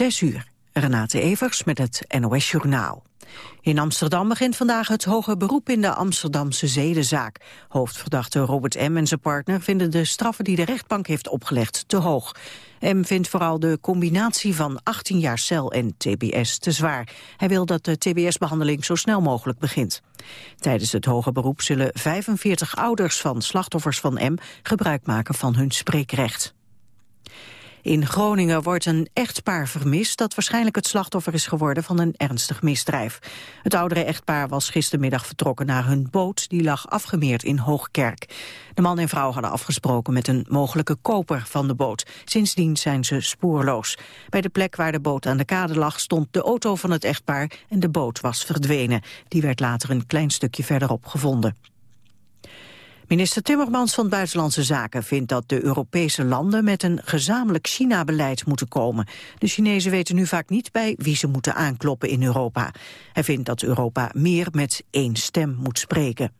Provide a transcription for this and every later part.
Zes uur. Renate Evers met het NOS Journaal. In Amsterdam begint vandaag het hoge beroep in de Amsterdamse zedenzaak. Hoofdverdachte Robert M. en zijn partner vinden de straffen die de rechtbank heeft opgelegd te hoog. M vindt vooral de combinatie van 18 jaar cel en tbs te zwaar. Hij wil dat de tbs-behandeling zo snel mogelijk begint. Tijdens het hoge beroep zullen 45 ouders van slachtoffers van M gebruik maken van hun spreekrecht. In Groningen wordt een echtpaar vermist dat waarschijnlijk het slachtoffer is geworden van een ernstig misdrijf. Het oudere echtpaar was gistermiddag vertrokken naar hun boot die lag afgemeerd in Hoogkerk. De man en vrouw hadden afgesproken met een mogelijke koper van de boot. Sindsdien zijn ze spoorloos. Bij de plek waar de boot aan de kade lag stond de auto van het echtpaar en de boot was verdwenen. Die werd later een klein stukje verderop gevonden. Minister Timmermans van Buitenlandse Zaken vindt dat de Europese landen met een gezamenlijk China-beleid moeten komen. De Chinezen weten nu vaak niet bij wie ze moeten aankloppen in Europa. Hij vindt dat Europa meer met één stem moet spreken.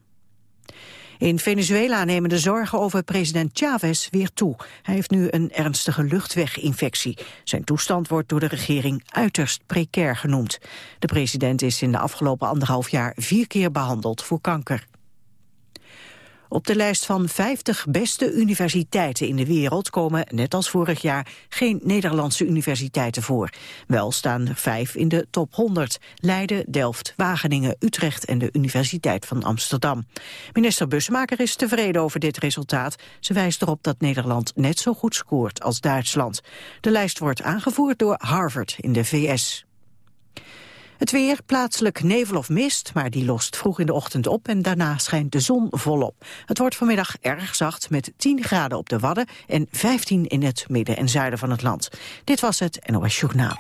In Venezuela nemen de zorgen over president Chavez weer toe. Hij heeft nu een ernstige luchtweginfectie. Zijn toestand wordt door de regering uiterst precair genoemd. De president is in de afgelopen anderhalf jaar vier keer behandeld voor kanker. Op de lijst van 50 beste universiteiten in de wereld komen, net als vorig jaar, geen Nederlandse universiteiten voor. Wel staan vijf in de top 100. Leiden, Delft, Wageningen, Utrecht en de Universiteit van Amsterdam. Minister Busmaker is tevreden over dit resultaat. Ze wijst erop dat Nederland net zo goed scoort als Duitsland. De lijst wordt aangevoerd door Harvard in de VS. Het weer, plaatselijk nevel of mist, maar die lost vroeg in de ochtend op en daarna schijnt de zon volop. Het wordt vanmiddag erg zacht met 10 graden op de Wadden en 15 in het midden en zuiden van het land. Dit was het NOS Journaal.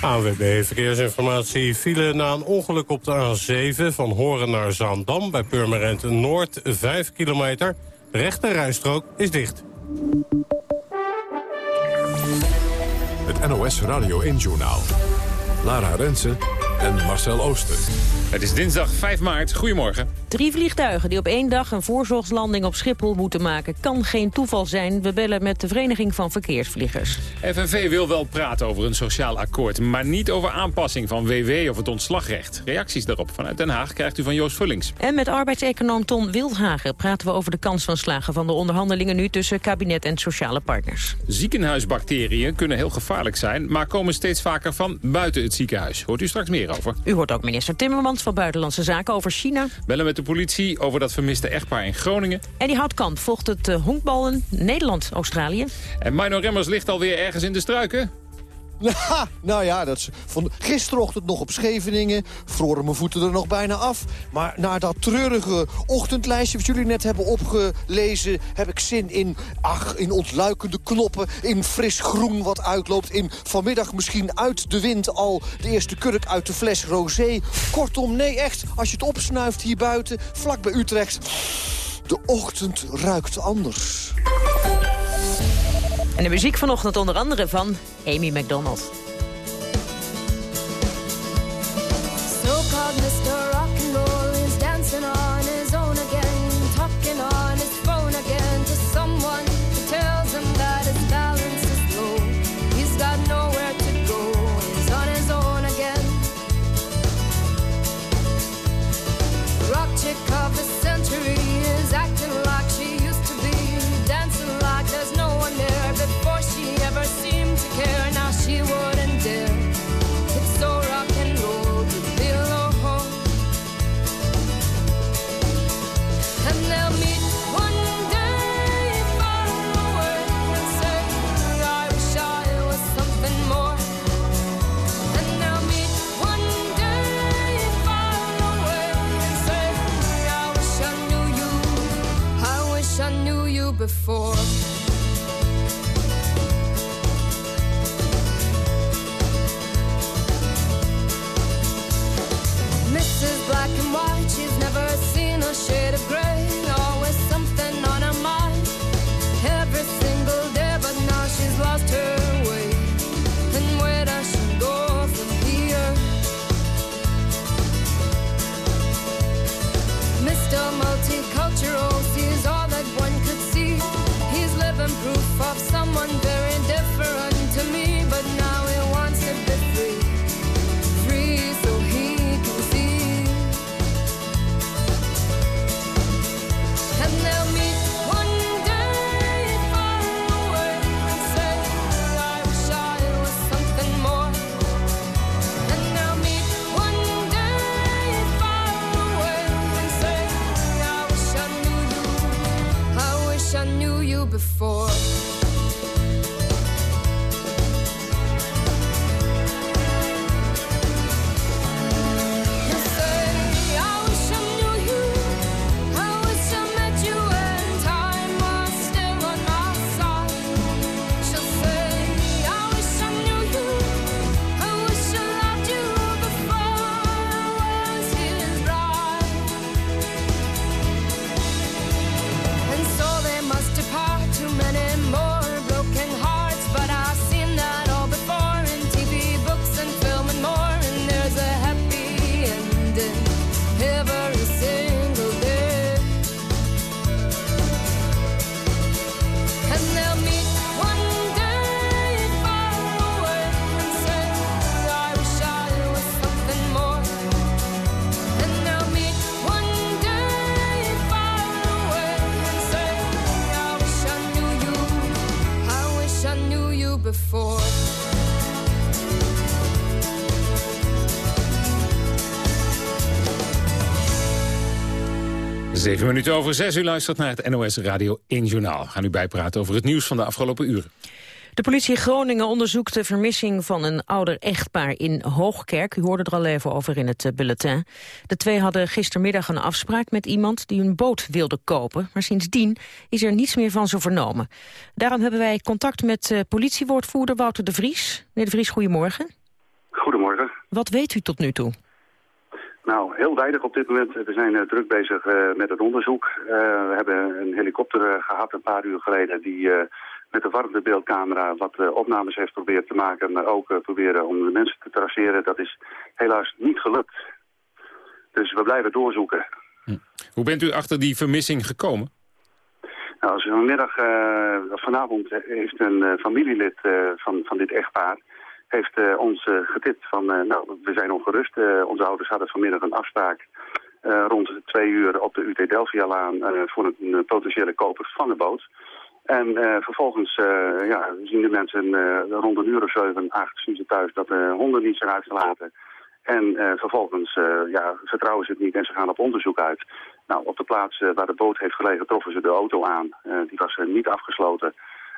AWB Verkeersinformatie file na een ongeluk op de A7 van Horen naar Zaandam bij Purmerend Noord 5 kilometer. De rechte rijstrook is dicht. Het NOS Radio 1 Journaal. Lara Rensen en Marcel Ooster. Het is dinsdag 5 maart. Goedemorgen. Drie vliegtuigen die op één dag een voorzorgslanding op Schiphol moeten maken... kan geen toeval zijn. We bellen met de Vereniging van Verkeersvliegers. FNV wil wel praten over een sociaal akkoord... maar niet over aanpassing van WW of het ontslagrecht. Reacties daarop vanuit Den Haag krijgt u van Joost Vullings. En met arbeidseconoom Ton Wildhagen praten we over de kans van slagen... van de onderhandelingen nu tussen kabinet en sociale partners. Ziekenhuisbacteriën kunnen heel gevaarlijk zijn... maar komen steeds vaker van buiten het ziekenhuis. Hoort u straks meer over. U hoort ook minister Timmermans van Buitenlandse Zaken over China. Bellen met de politie over dat vermiste echtpaar in Groningen. En die Houtkamp volgt het uh, honkballen Nederland-Australië. En Mino Remmers ligt alweer ergens in de struiken. nou ja, dat is van gisterochtend nog op Scheveningen. Vroren mijn voeten er nog bijna af. Maar na dat treurige ochtendlijstje wat jullie net hebben opgelezen... heb ik zin in, ach, in ontluikende knoppen. In fris groen wat uitloopt. In vanmiddag misschien uit de wind al de eerste kurk uit de fles rosé. Kortom, nee echt, als je het opsnuift hier buiten, vlak bij Utrecht... de ochtend ruikt anders. En de muziek vanochtend onder andere van Amy McDonald. before. Zeven minuten over zes. U luistert naar het NOS Radio 1 Journaal. We gaan u bijpraten over het nieuws van de afgelopen uren. De politie Groningen onderzoekt de vermissing van een ouder echtpaar in Hoogkerk. U hoorde er al even over in het eh, bulletin. De twee hadden gistermiddag een afspraak met iemand die een boot wilde kopen. Maar sindsdien is er niets meer van ze vernomen. Daarom hebben wij contact met uh, politiewoordvoerder Wouter de Vries. Meneer de Vries, goedemorgen. Goedemorgen. Wat weet u tot nu toe? Nou, heel weinig op dit moment. We zijn uh, druk bezig uh, met het onderzoek. Uh, we hebben een helikopter gehad een paar uur geleden... die met de warmtebeeldcamera wat opnames heeft proberen te maken... maar ook proberen om de mensen te traceren. Dat is helaas niet gelukt. Dus we blijven doorzoeken. Hm. Hoe bent u achter die vermissing gekomen? Nou, als vanmiddag, vanavond heeft een familielid van, van dit echtpaar heeft uh, ons uh, getipt van, uh, nou, we zijn ongerust. onze ouders hadden vanmiddag een afspraak rond twee uur op de UT Delphialaan voor een, potentiële koper van de boot. En vervolgens ja, zien de mensen rond een uur of zeven, acht, zien ze thuis dat de honden niet zijn uitgelaten. En vervolgens ja, vertrouwen ze het niet en ze gaan op onderzoek uit. Nou, op de plaats waar de boot heeft gelegen troffen ze de auto aan. die was niet afgesloten.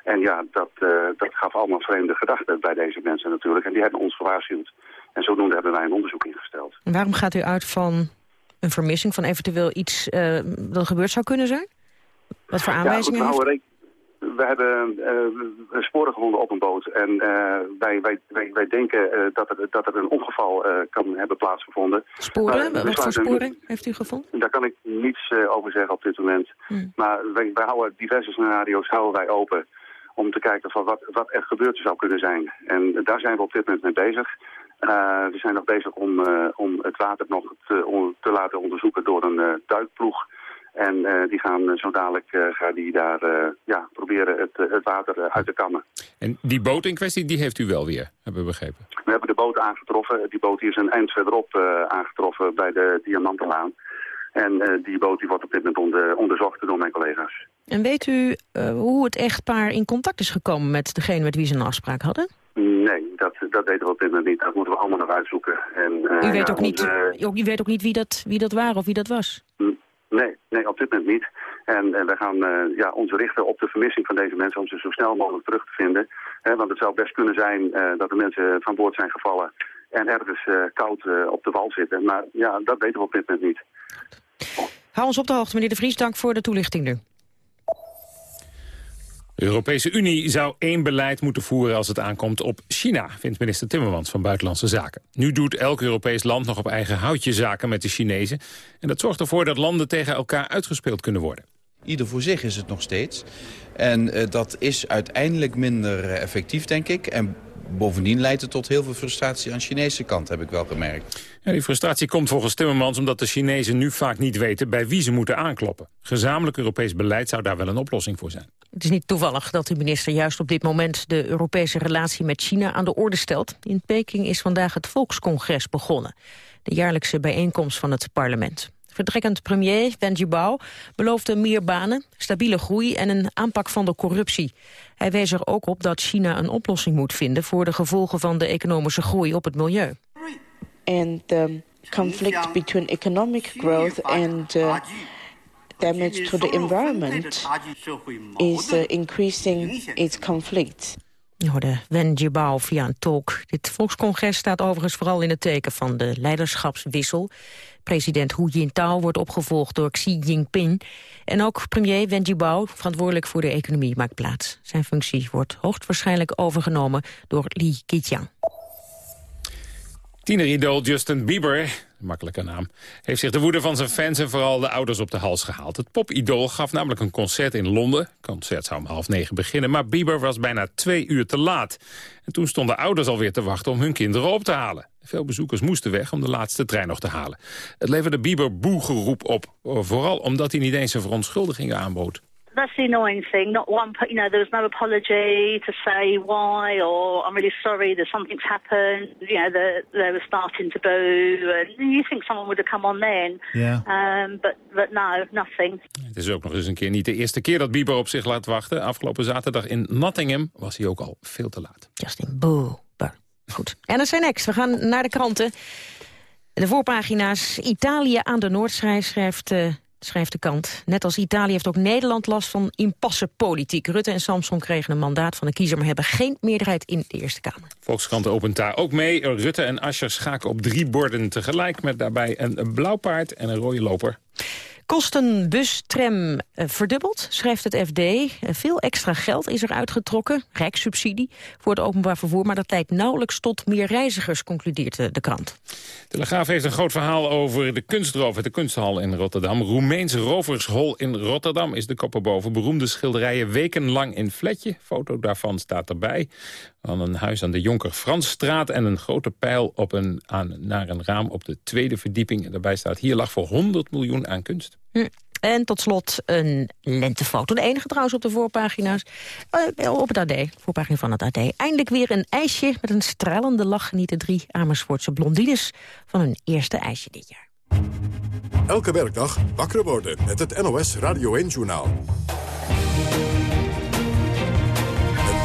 En ja, dat, uh, dat gaf allemaal vreemde gedachten bij deze mensen natuurlijk. En die hebben ons gewaarschuwd. En zodoende hebben wij een onderzoek ingesteld. En waarom gaat u uit van een vermissing, van eventueel iets uh, dat gebeurd zou kunnen zijn? Wat voor aanwijzingen ja, goed, we, we hebben uh, sporen gevonden op een boot. En uh, wij, wij, wij, wij denken uh, dat, er, dat er een ongeval kan hebben plaatsgevonden. Sporen? Wat voor sporen heeft u gevonden? Daar kan ik niets over zeggen op dit moment. Hmm. Maar wij, wij houden diverse scenario's houden wij open om te kijken van wat, wat er gebeurd zou kunnen zijn. En daar zijn we op dit moment mee bezig. Uh, we zijn nog bezig om, uh, om het water nog te, om, te laten onderzoeken door een uh, duikploeg. En die gaan zo dadelijk gaan die daar ja, proberen het, het water uit te kammen. En die boot in kwestie, die heeft u wel weer, hebben we begrepen? We hebben de boot aangetroffen. Die boot hier is een eind verderop aangetroffen bij de Diamantenlaan. En die boot die wordt op dit moment onder, onderzocht door mijn collega's. En weet u uh, hoe het echtpaar in contact is gekomen met degene met wie ze een afspraak hadden? Nee, dat, dat weten we op dit moment niet. Dat moeten we allemaal nog uitzoeken. En, uh, u, weet ja, ook niet, onze, u weet ook niet wie dat, wie dat waren of wie dat was? Nee, nee, op dit moment niet. En, en we gaan uh, ja, ons richten op de vermissing van deze mensen om ze zo snel mogelijk terug te vinden. Want het zou best kunnen zijn dat de mensen van boord zijn gevallen en ergens koud op de wal zitten. Maar ja, dat weten we op dit moment niet. Hou ons op de hoogte, meneer De Vries. Dank voor de toelichting nu. De Europese Unie zou één beleid moeten voeren als het aankomt op China, vindt minister Timmermans van Buitenlandse Zaken. Nu doet elk Europees land nog op eigen houtje zaken met de Chinezen. En dat zorgt ervoor dat landen tegen elkaar uitgespeeld kunnen worden. Ieder voor zich is het nog steeds. En uh, dat is uiteindelijk minder uh, effectief, denk ik. En bovendien leidt het tot heel veel frustratie aan de Chinese kant, heb ik wel gemerkt. Die frustratie komt volgens Timmermans omdat de Chinezen nu vaak niet weten bij wie ze moeten aankloppen. Gezamenlijk Europees beleid zou daar wel een oplossing voor zijn. Het is niet toevallig dat de minister juist op dit moment de Europese relatie met China aan de orde stelt. In Peking is vandaag het Volkscongres begonnen. De jaarlijkse bijeenkomst van het parlement. Vertrekkend premier Wen Jiabao beloofde meer banen, stabiele groei en een aanpak van de corruptie. Hij wees er ook op dat China een oplossing moet vinden voor de gevolgen van de economische groei op het milieu. And the conflict between economic growth and uh, damage to the environment is uh, increasing its conflict. Hoorde Wen Jiabao via een talk. Dit volkscongres staat overigens vooral in het teken van de leiderschapswissel. President Hu Jintao wordt opgevolgd door Xi Jinping. En ook premier Wen Jiabao, verantwoordelijk voor de economie, maakt plaats. Zijn functie wordt hoogstwaarschijnlijk overgenomen door Li Keqiang. Tieneridool Justin Bieber, makkelijke naam, heeft zich de woede van zijn fans en vooral de ouders op de hals gehaald. Het popidool gaf namelijk een concert in Londen. Het concert zou om half negen beginnen, maar Bieber was bijna twee uur te laat. En toen stonden ouders alweer te wachten om hun kinderen op te halen. Veel bezoekers moesten weg om de laatste trein nog te halen. Het leverde Bieber boegeroep op, vooral omdat hij niet eens een verontschuldiging aanbood. That's the annoying thing. Not one, you know, there was no apology to say why or I'm really sorry that something's happened. You know, they, they were starting to boo, and you think someone would have come on then. Ja. Um, but but no, nothing. Het is ook nog eens een keer niet de eerste keer dat Bieber op zich laat wachten. Afgelopen zaterdag in Nottingham was hij ook al veel te laat. Justin Bieber. Goed. En er zijn next. We gaan naar de kranten. De voorpagina's Italië aan de Noordschrijf schrijft, eh, schrijft de kant. Net als Italië heeft ook Nederland last van impassenpolitiek. Rutte en Samson kregen een mandaat van de kiezer... maar hebben geen meerderheid in de Eerste Kamer. Volkskrant opent daar ook mee. Rutte en Ascher schaken op drie borden tegelijk... met daarbij een blauw paard en een rode loper. Kosten bus, tram eh, verdubbeld, schrijft het FD. Eh, veel extra geld is er uitgetrokken, rijkssubsidie, voor het openbaar vervoer. Maar dat leidt nauwelijks tot meer reizigers, concludeert de, de krant. Telegraaf heeft een groot verhaal over de kunstroof de kunsthal in Rotterdam. Roemeens rovershol in Rotterdam is de kop erboven. Beroemde schilderijen wekenlang in fletje. Foto daarvan staat erbij. Van een huis aan de Jonker Fransstraat en een grote pijl op een, aan, naar een raam op de tweede verdieping. En daarbij staat hier lag voor 100 miljoen aan kunst. Hm. En tot slot een lentefoto. De enige trouwens op de voorpagina's. Eh, op het AD, voorpagina van het AD. Eindelijk weer een ijsje met een stralende lach genieten drie Amersfoortse blondines van hun eerste ijsje dit jaar. Elke werkdag wakker worden met het NOS Radio 1-journaal.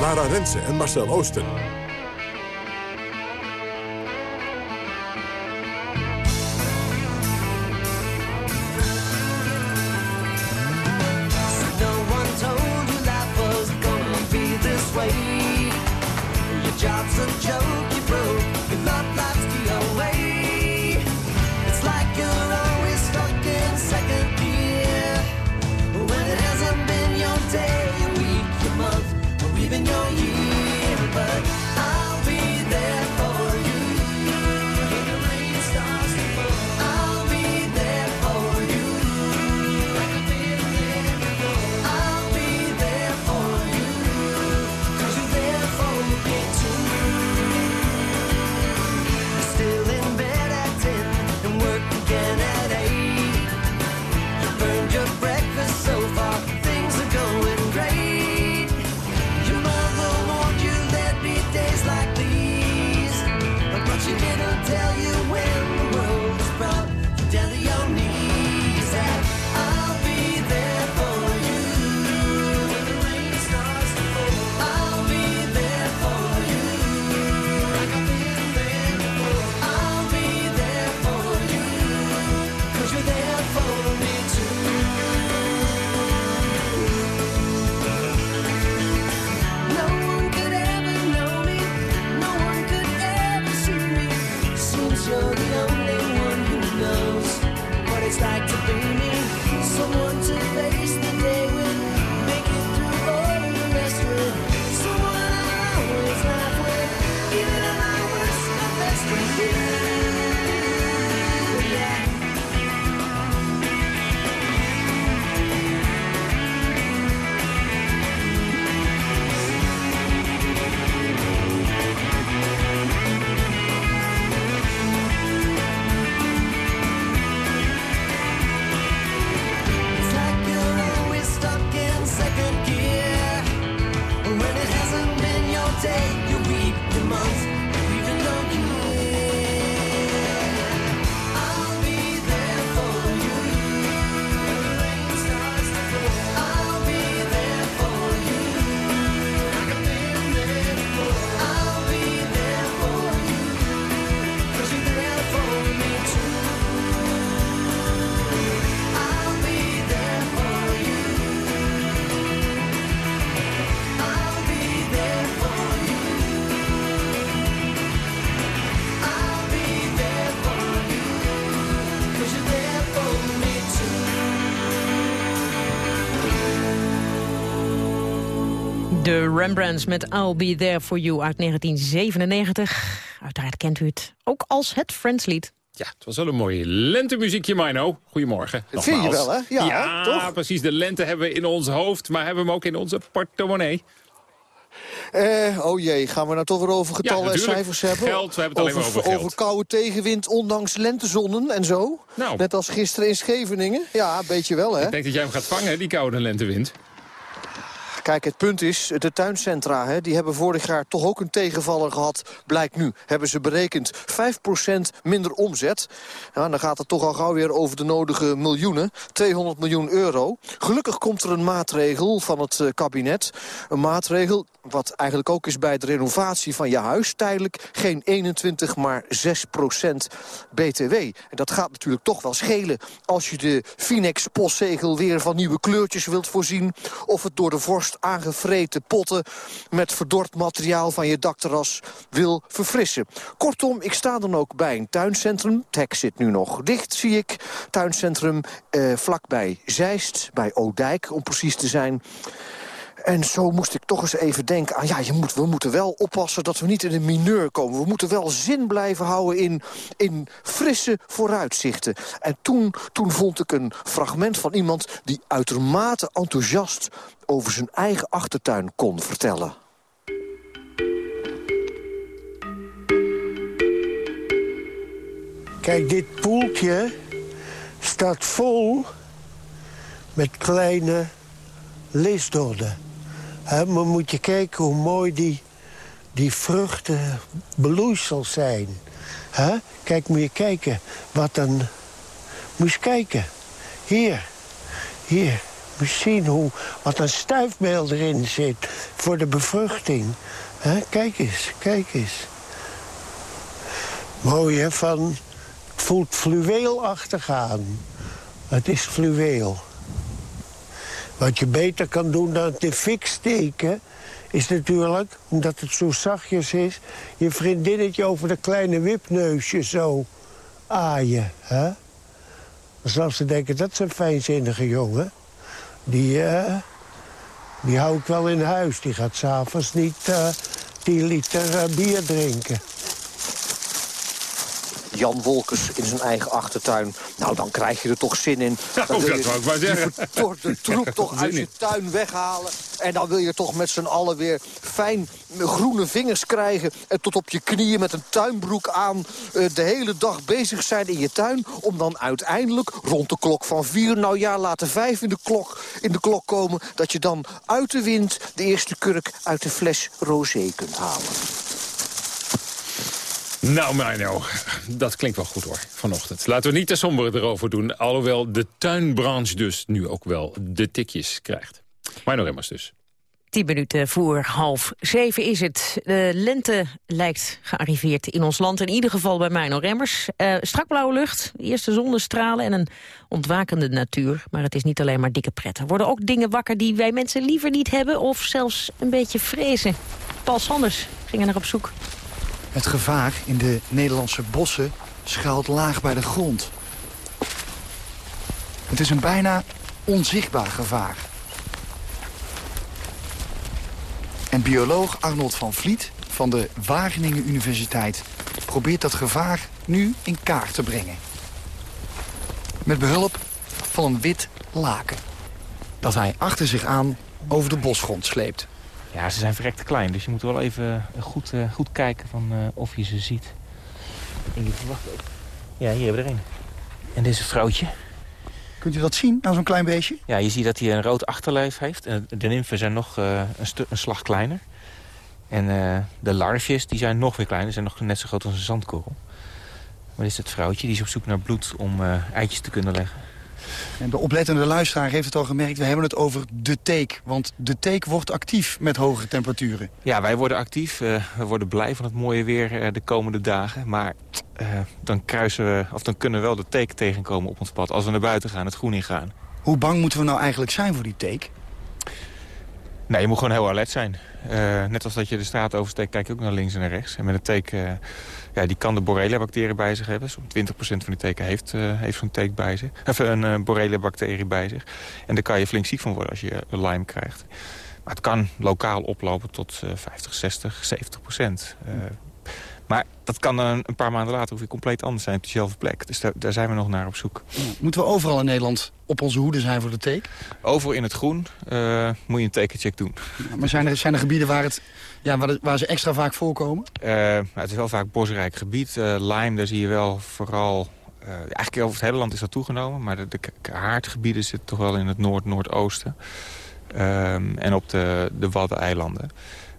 Lara Rensen en Marcel Oosten. Job's a joke, De Rembrandts met I'll Be There For You uit 1997. Uiteraard kent u het ook als het Friendslied. Ja, het was wel een mooi lentemuziekje, Mino. Goedemorgen. Dat vind je wel, hè? Ja, toch? precies. De lente hebben we in ons hoofd, maar hebben we hem ook in onze portemonnee. Eh, oh jee, gaan we nou toch weer over getallen en cijfers hebben? Geld, we hebben het alleen maar over geld. koude tegenwind, ondanks lentezonnen en zo? Nou. Net als gisteren in Scheveningen? Ja, een beetje wel, hè? Ik denk dat jij hem gaat vangen, die koude lentewind. Kijk, het punt is, de tuincentra hè, die hebben vorig jaar toch ook een tegenvaller gehad. Blijkt nu, hebben ze berekend 5% minder omzet. Ja, dan gaat het toch al gauw weer over de nodige miljoenen. 200 miljoen euro. Gelukkig komt er een maatregel van het eh, kabinet. Een maatregel wat eigenlijk ook is bij de renovatie van je huis. Tijdelijk geen 21, maar 6% BTW. En dat gaat natuurlijk toch wel schelen als je de Finex postzegel weer van nieuwe kleurtjes wilt voorzien. Of het door de vorst aangevreten potten met verdord materiaal van je dakterras wil verfrissen. Kortom, ik sta dan ook bij een tuincentrum. Tech zit nu nog dicht, zie ik. Tuincentrum eh, vlakbij Zeist, bij Oudijk om precies te zijn. En zo moest ik toch eens even denken aan... ja, je moet, we moeten wel oppassen dat we niet in een mineur komen. We moeten wel zin blijven houden in, in frisse vooruitzichten. En toen, toen vond ik een fragment van iemand... die uitermate enthousiast over zijn eigen achtertuin kon vertellen. Kijk, dit poeltje staat vol met kleine leesdodden. Maar moet je kijken hoe mooi die, die vruchten bloeisels zijn. Hè? Kijk, moet je kijken wat een... Moet je kijken. Hier. Hier. Moet je zien hoe, wat een stuifmeel erin zit voor de bevruchting. Kijk eens, kijk eens. Mooi, hè? Van, voelt fluweelachtig aan. Het is fluweel. Wat je beter kan doen dan in fik steken... is natuurlijk, omdat het zo zachtjes is... je vriendinnetje over de kleine wipneusje zo aaien. Hè? Dan zal ze denken, dat is een fijnzinnige jongen. Die, eh, die hou ik wel in huis. Die gaat s'avonds niet eh 10 liter eh, bier drinken. Jan Wolkers in zijn eigen achtertuin. Nou, dan krijg je er toch zin in. Ja, Dan oh, wil dat je ik maar die zeggen. vertorte troep toch uit je in. tuin weghalen. En dan wil je toch met z'n allen weer fijn groene vingers krijgen... en tot op je knieën met een tuinbroek aan eh, de hele dag bezig zijn in je tuin... om dan uiteindelijk rond de klok van vier, nou ja, laten vijf in de klok, in de klok komen... dat je dan uit de wind de eerste kurk uit de fles rosé kunt halen. Nou, Mino, dat klinkt wel goed hoor, vanochtend. Laten we niet te somber erover doen, alhoewel de tuinbranche dus nu ook wel de tikjes krijgt. Mino Remmers dus. Tien minuten voor half zeven is het. De lente lijkt gearriveerd in ons land. In ieder geval bij Mino Remmers. Eh, strak blauwe lucht, eerste zonnestralen en een ontwakende natuur. Maar het is niet alleen maar dikke pret. Er worden ook dingen wakker die wij mensen liever niet hebben... of zelfs een beetje vrezen. Paul Sanders ging er naar op zoek. Het gevaar in de Nederlandse bossen schuilt laag bij de grond. Het is een bijna onzichtbaar gevaar. En bioloog Arnold van Vliet van de Wageningen Universiteit... probeert dat gevaar nu in kaart te brengen. Met behulp van een wit laken. Dat hij achter zich aan over de bosgrond sleept. Ja, ze zijn verrekte klein, dus je moet wel even eh, goed, eh, goed kijken van, eh, of je ze ziet. En je verwacht ook. Ja, hier hebben we er een. En dit is een vrouwtje. Kunt u dat zien aan zo'n klein beestje? Ja, je ziet dat hij een rood achterlijf heeft. En de nymfen zijn nog eh, een, een slag kleiner. En eh, de larfjes die zijn nog weer kleiner. zijn nog net zo groot als een zandkorrel. Maar dit is het vrouwtje. Die is op zoek naar bloed om eh, eitjes te kunnen leggen. En de oplettende luisteraar heeft het al gemerkt. We hebben het over de teek. Want de teek wordt actief met hogere temperaturen. Ja, wij worden actief. eh, we worden blij van het mooie weer eh, de komende dagen. Maar eh, dan, kruisen we, of dan kunnen we wel de teken tegenkomen op ons pad... als we naar buiten gaan, het groen ingaan. Hoe bang moeten we nou eigenlijk zijn voor die teek? Nee, je moet gewoon heel alert zijn. Net als dat je de straat oversteekt, kijk je ook naar links en naar rechts. En met een eh, ja, die kan de borrelia-bacterie bij zich hebben. Zo'n 20% van die teken heeft, eh, heeft zo'n teek bij zich. Of een eh, borrelia-bacterie bij zich. En daar kan je flink ziek van worden als je een Lyme krijgt. Maar het kan lokaal oplopen tot eh, 50, 60, 70 procent. Eh, maar dat kan dan een paar maanden later weer compleet anders zijn op dezelfde plek. Dus daar, daar zijn we nog naar op zoek. Moeten we overal in Nederland op onze hoede zijn voor de teek? Overal in het groen eh, moet je een tekencheck doen. Maar zijn er, zijn er gebieden waar, het, ja, waar, waar ze extra vaak voorkomen? Eh, nou, het is wel vaak bosrijk gebied. Eh Lyme, daar zie je wel vooral... eigenlijk over het hele land is dat toegenomen. Maar de, de haardgebieden zitten toch wel in het noord-noordoosten. ehm, en op de, de Waddeneilanden.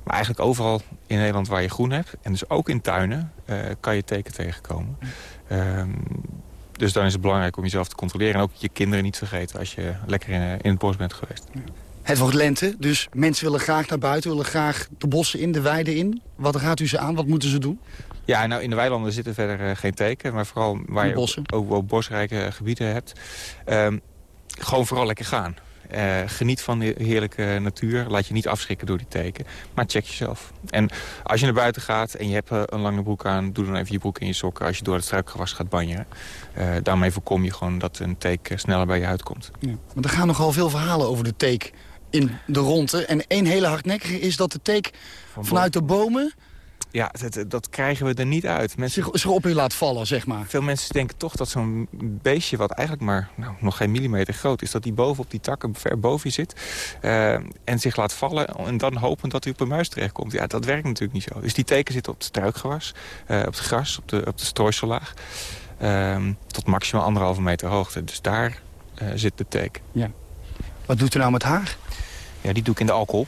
Maar eigenlijk overal in Nederland waar je groen hebt... en dus ook in tuinen, eh, kan je teken tegenkomen. Ehm, dus dan is het belangrijk om jezelf te controleren... en ook je kinderen niet vergeten als je lekker in, in het bos bent geweest. Het wordt lente, dus mensen willen graag naar buiten... willen graag de bossen in, de weiden in. Wat gaat u ze aan? Wat moeten ze doen? Ja, nou in de weilanden zitten verder eh, geen teken. Maar vooral waar je ook bosrijke gebieden hebt. ehm, gewoon vooral lekker gaan. Eh, geniet van de heerlijke natuur. Laat je niet afschrikken door die teken. Maar check jezelf. En als je naar buiten gaat en je hebt eh, een lange broek aan... doe dan even je broek in je sokken als je door het struikgewas gaat banjeren. Eh, daarmee voorkom je gewoon dat een teken sneller bij je uitkomt. Ja. Want er gaan nogal veel verhalen over de teek in de ronde. En één hele hardnekkige is dat de teek vanuit de bomen... Ja, dat, dat krijgen we er niet uit. Mensen, zich, zich op u laat vallen, zeg maar. Veel mensen denken toch dat zo'n beestje, wat eigenlijk maar nou, nog geen millimeter groot is... dat die boven op die takken ver boven je zit eh, en zich laat vallen... en dan hopen dat hij op een muis terechtkomt. Ja, dat werkt natuurlijk niet zo. Dus die teken zitten op het struikgewas, eh, op het gras, op de, op de strooisellaag... Ehm, tot maximaal anderhalve meter hoogte. Dus daar eh, zit de teken. Ja. Wat doet u nou met haar? Ja, die doe ik in de alcohol.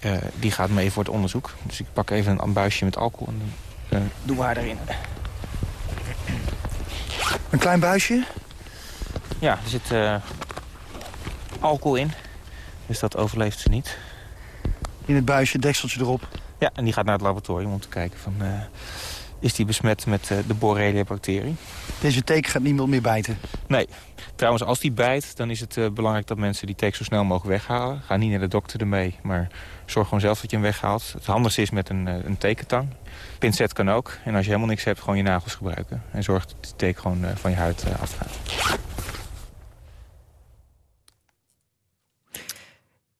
Eh, die gaat mee voor het onderzoek. Dus ik pak even een buisje met alcohol en dan eh, doen we haar erin. Een klein buisje? Ja, er zit eh, alcohol in. Dus dat overleeft ze niet. In het buisje, dekseltje erop. Ja, en die gaat naar het laboratorium om te kijken van... is die besmet met de Borrelia-bacterie? Deze teken gaat niemand meer bijten? Nee. Trouwens, als die bijt, dan is het eh, belangrijk dat mensen die teken zo snel mogelijk weghalen. Ga niet naar de dokter ermee, maar zorg gewoon zelf dat je hem weghaalt. Het handigste is met een, eh, een tekentang. Pincet kan ook. En als je helemaal niks hebt, gewoon je nagels gebruiken. En zorg dat die teken gewoon eh, van je huid afgaat.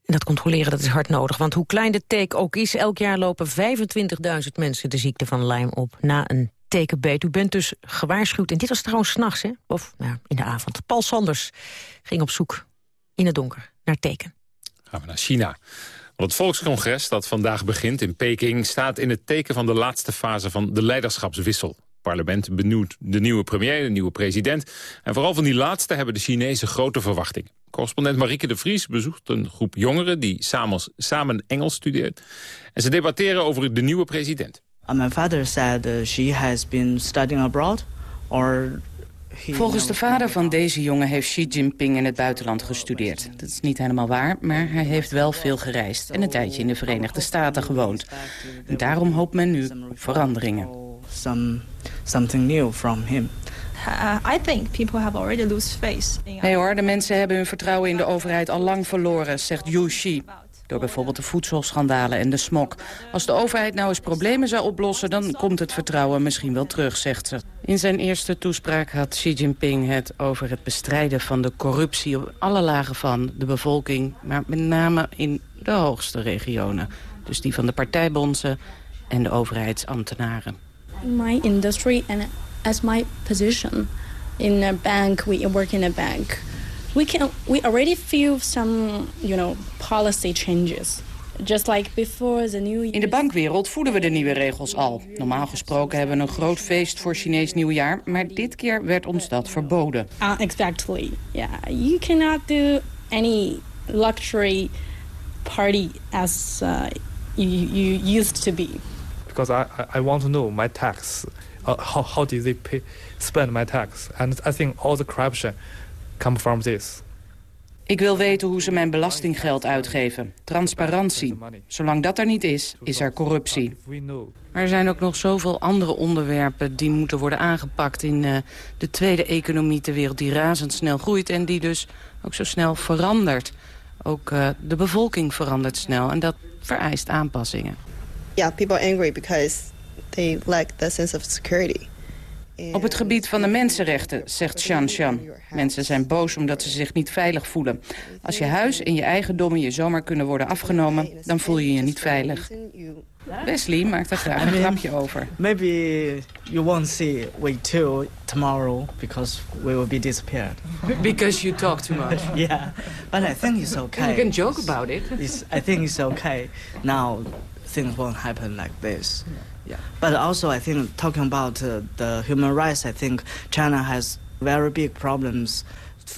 En dat controleren dat is hard nodig, want hoe klein de teek ook is... elk jaar lopen 25.000 mensen de ziekte van Lyme op na een tekenbeet. U bent dus gewaarschuwd. En dit was trouwens s'nachts, hè? Of nou, in de avond. Paul Sanders ging op zoek in het donker naar teken. Gaan we naar China. Het volkscongres dat vandaag begint in Peking... staat in het teken van de laatste fase van de leiderschapswissel. Het parlement benoemt de nieuwe premier, de nieuwe president. En vooral van die laatste hebben de Chinezen grote verwachtingen. Correspondent Marieke de Vries bezoekt een groep jongeren... die samen Engels studeert. En ze debatteren over de nieuwe president. My father said uh, she has been studying abroad or Volgens de vader van deze jongen heeft Xi Jinping in het buitenland gestudeerd. Dat is niet helemaal waar, maar hij heeft wel veel gereisd... en een tijdje in de Verenigde Staten gewoond. En daarom hoopt men nu op veranderingen. some something new from him. Uh, I think people have already lost faith in Nee hoor, de mensen hebben hun vertrouwen in de overheid al lang verloren, zegt Yu Xi. Door bijvoorbeeld de voedselschandalen en de smok. Als de overheid nou eens problemen zou oplossen... dan komt het vertrouwen misschien wel terug, zegt ze. In zijn eerste toespraak had Xi Jinping het over het bestrijden van de corruptie... op alle lagen van de bevolking, maar met name in de hoogste regionen. Dus die van de partijbonzen en de overheidsambtenaren. in my industry and as my position in a bank, we work in a bank. We can we already feel some you know policy changes. Just like before the new year. In de bankwereld voeden we de nieuwe regels al. Normaal gesproken hebben we een groot feest voor Chinees nieuwjaar... maar dit keer werd ons dat verboden. Unexpectedly, yeah. You cannot do any luxury party as uh, you, you used to be. because I, I- I want to know my tax. Uh, how, how did they pay, spend my tax? And I think all the corruption come from this. Ik wil weten hoe ze mijn belastinggeld uitgeven. Transparantie. Zolang dat er niet is, is er corruptie. Maar er zijn ook nog zoveel andere onderwerpen die moeten worden aangepakt... in eh, de tweede economie ter wereld die razendsnel groeit... en die dus ook zo snel verandert. Ook eh, de bevolking verandert snel en dat vereist aanpassingen. Yeah, people are angry because they lack the sense of security. Op het gebied van de mensenrechten, zegt Shan Shan. Mensen zijn boos omdat ze zich niet veilig voelen. Als je huis en je eigendommen je zomaar kunnen worden afgenomen... dan voel je je niet veilig. Wesley maakt er graag een grapje over. Maybe you won't see we too tomorrow because we will be disappeared. Because you talk too much. yeah, but I think it's okay. You can joke about it. It's, I think it's okay. Now things won't happen like this. Yeah. But also, I think talking about uh, the human rights, I think China has very big problems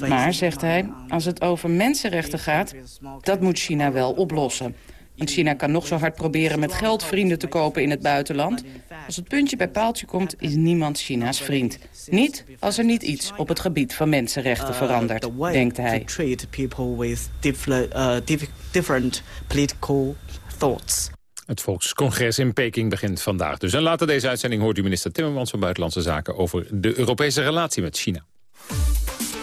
Maar, zegt hij, als het over mensenrechten gaat, dat moet China wel oplossen. China kan nog zo hard proberen met geld vrienden te kopen in het buitenland. Als het puntje bij paaltje komt, is niemand China's vriend. Niet als er niet iets op het gebied van mensenrechten verandert, denkt hij. treat people with different, uh, diff- different political thoughts. Het Volkscongres in Peking begint vandaag dus. En later deze uitzending hoort u minister Timmermans van Buitenlandse Zaken... over de Europese relatie met China.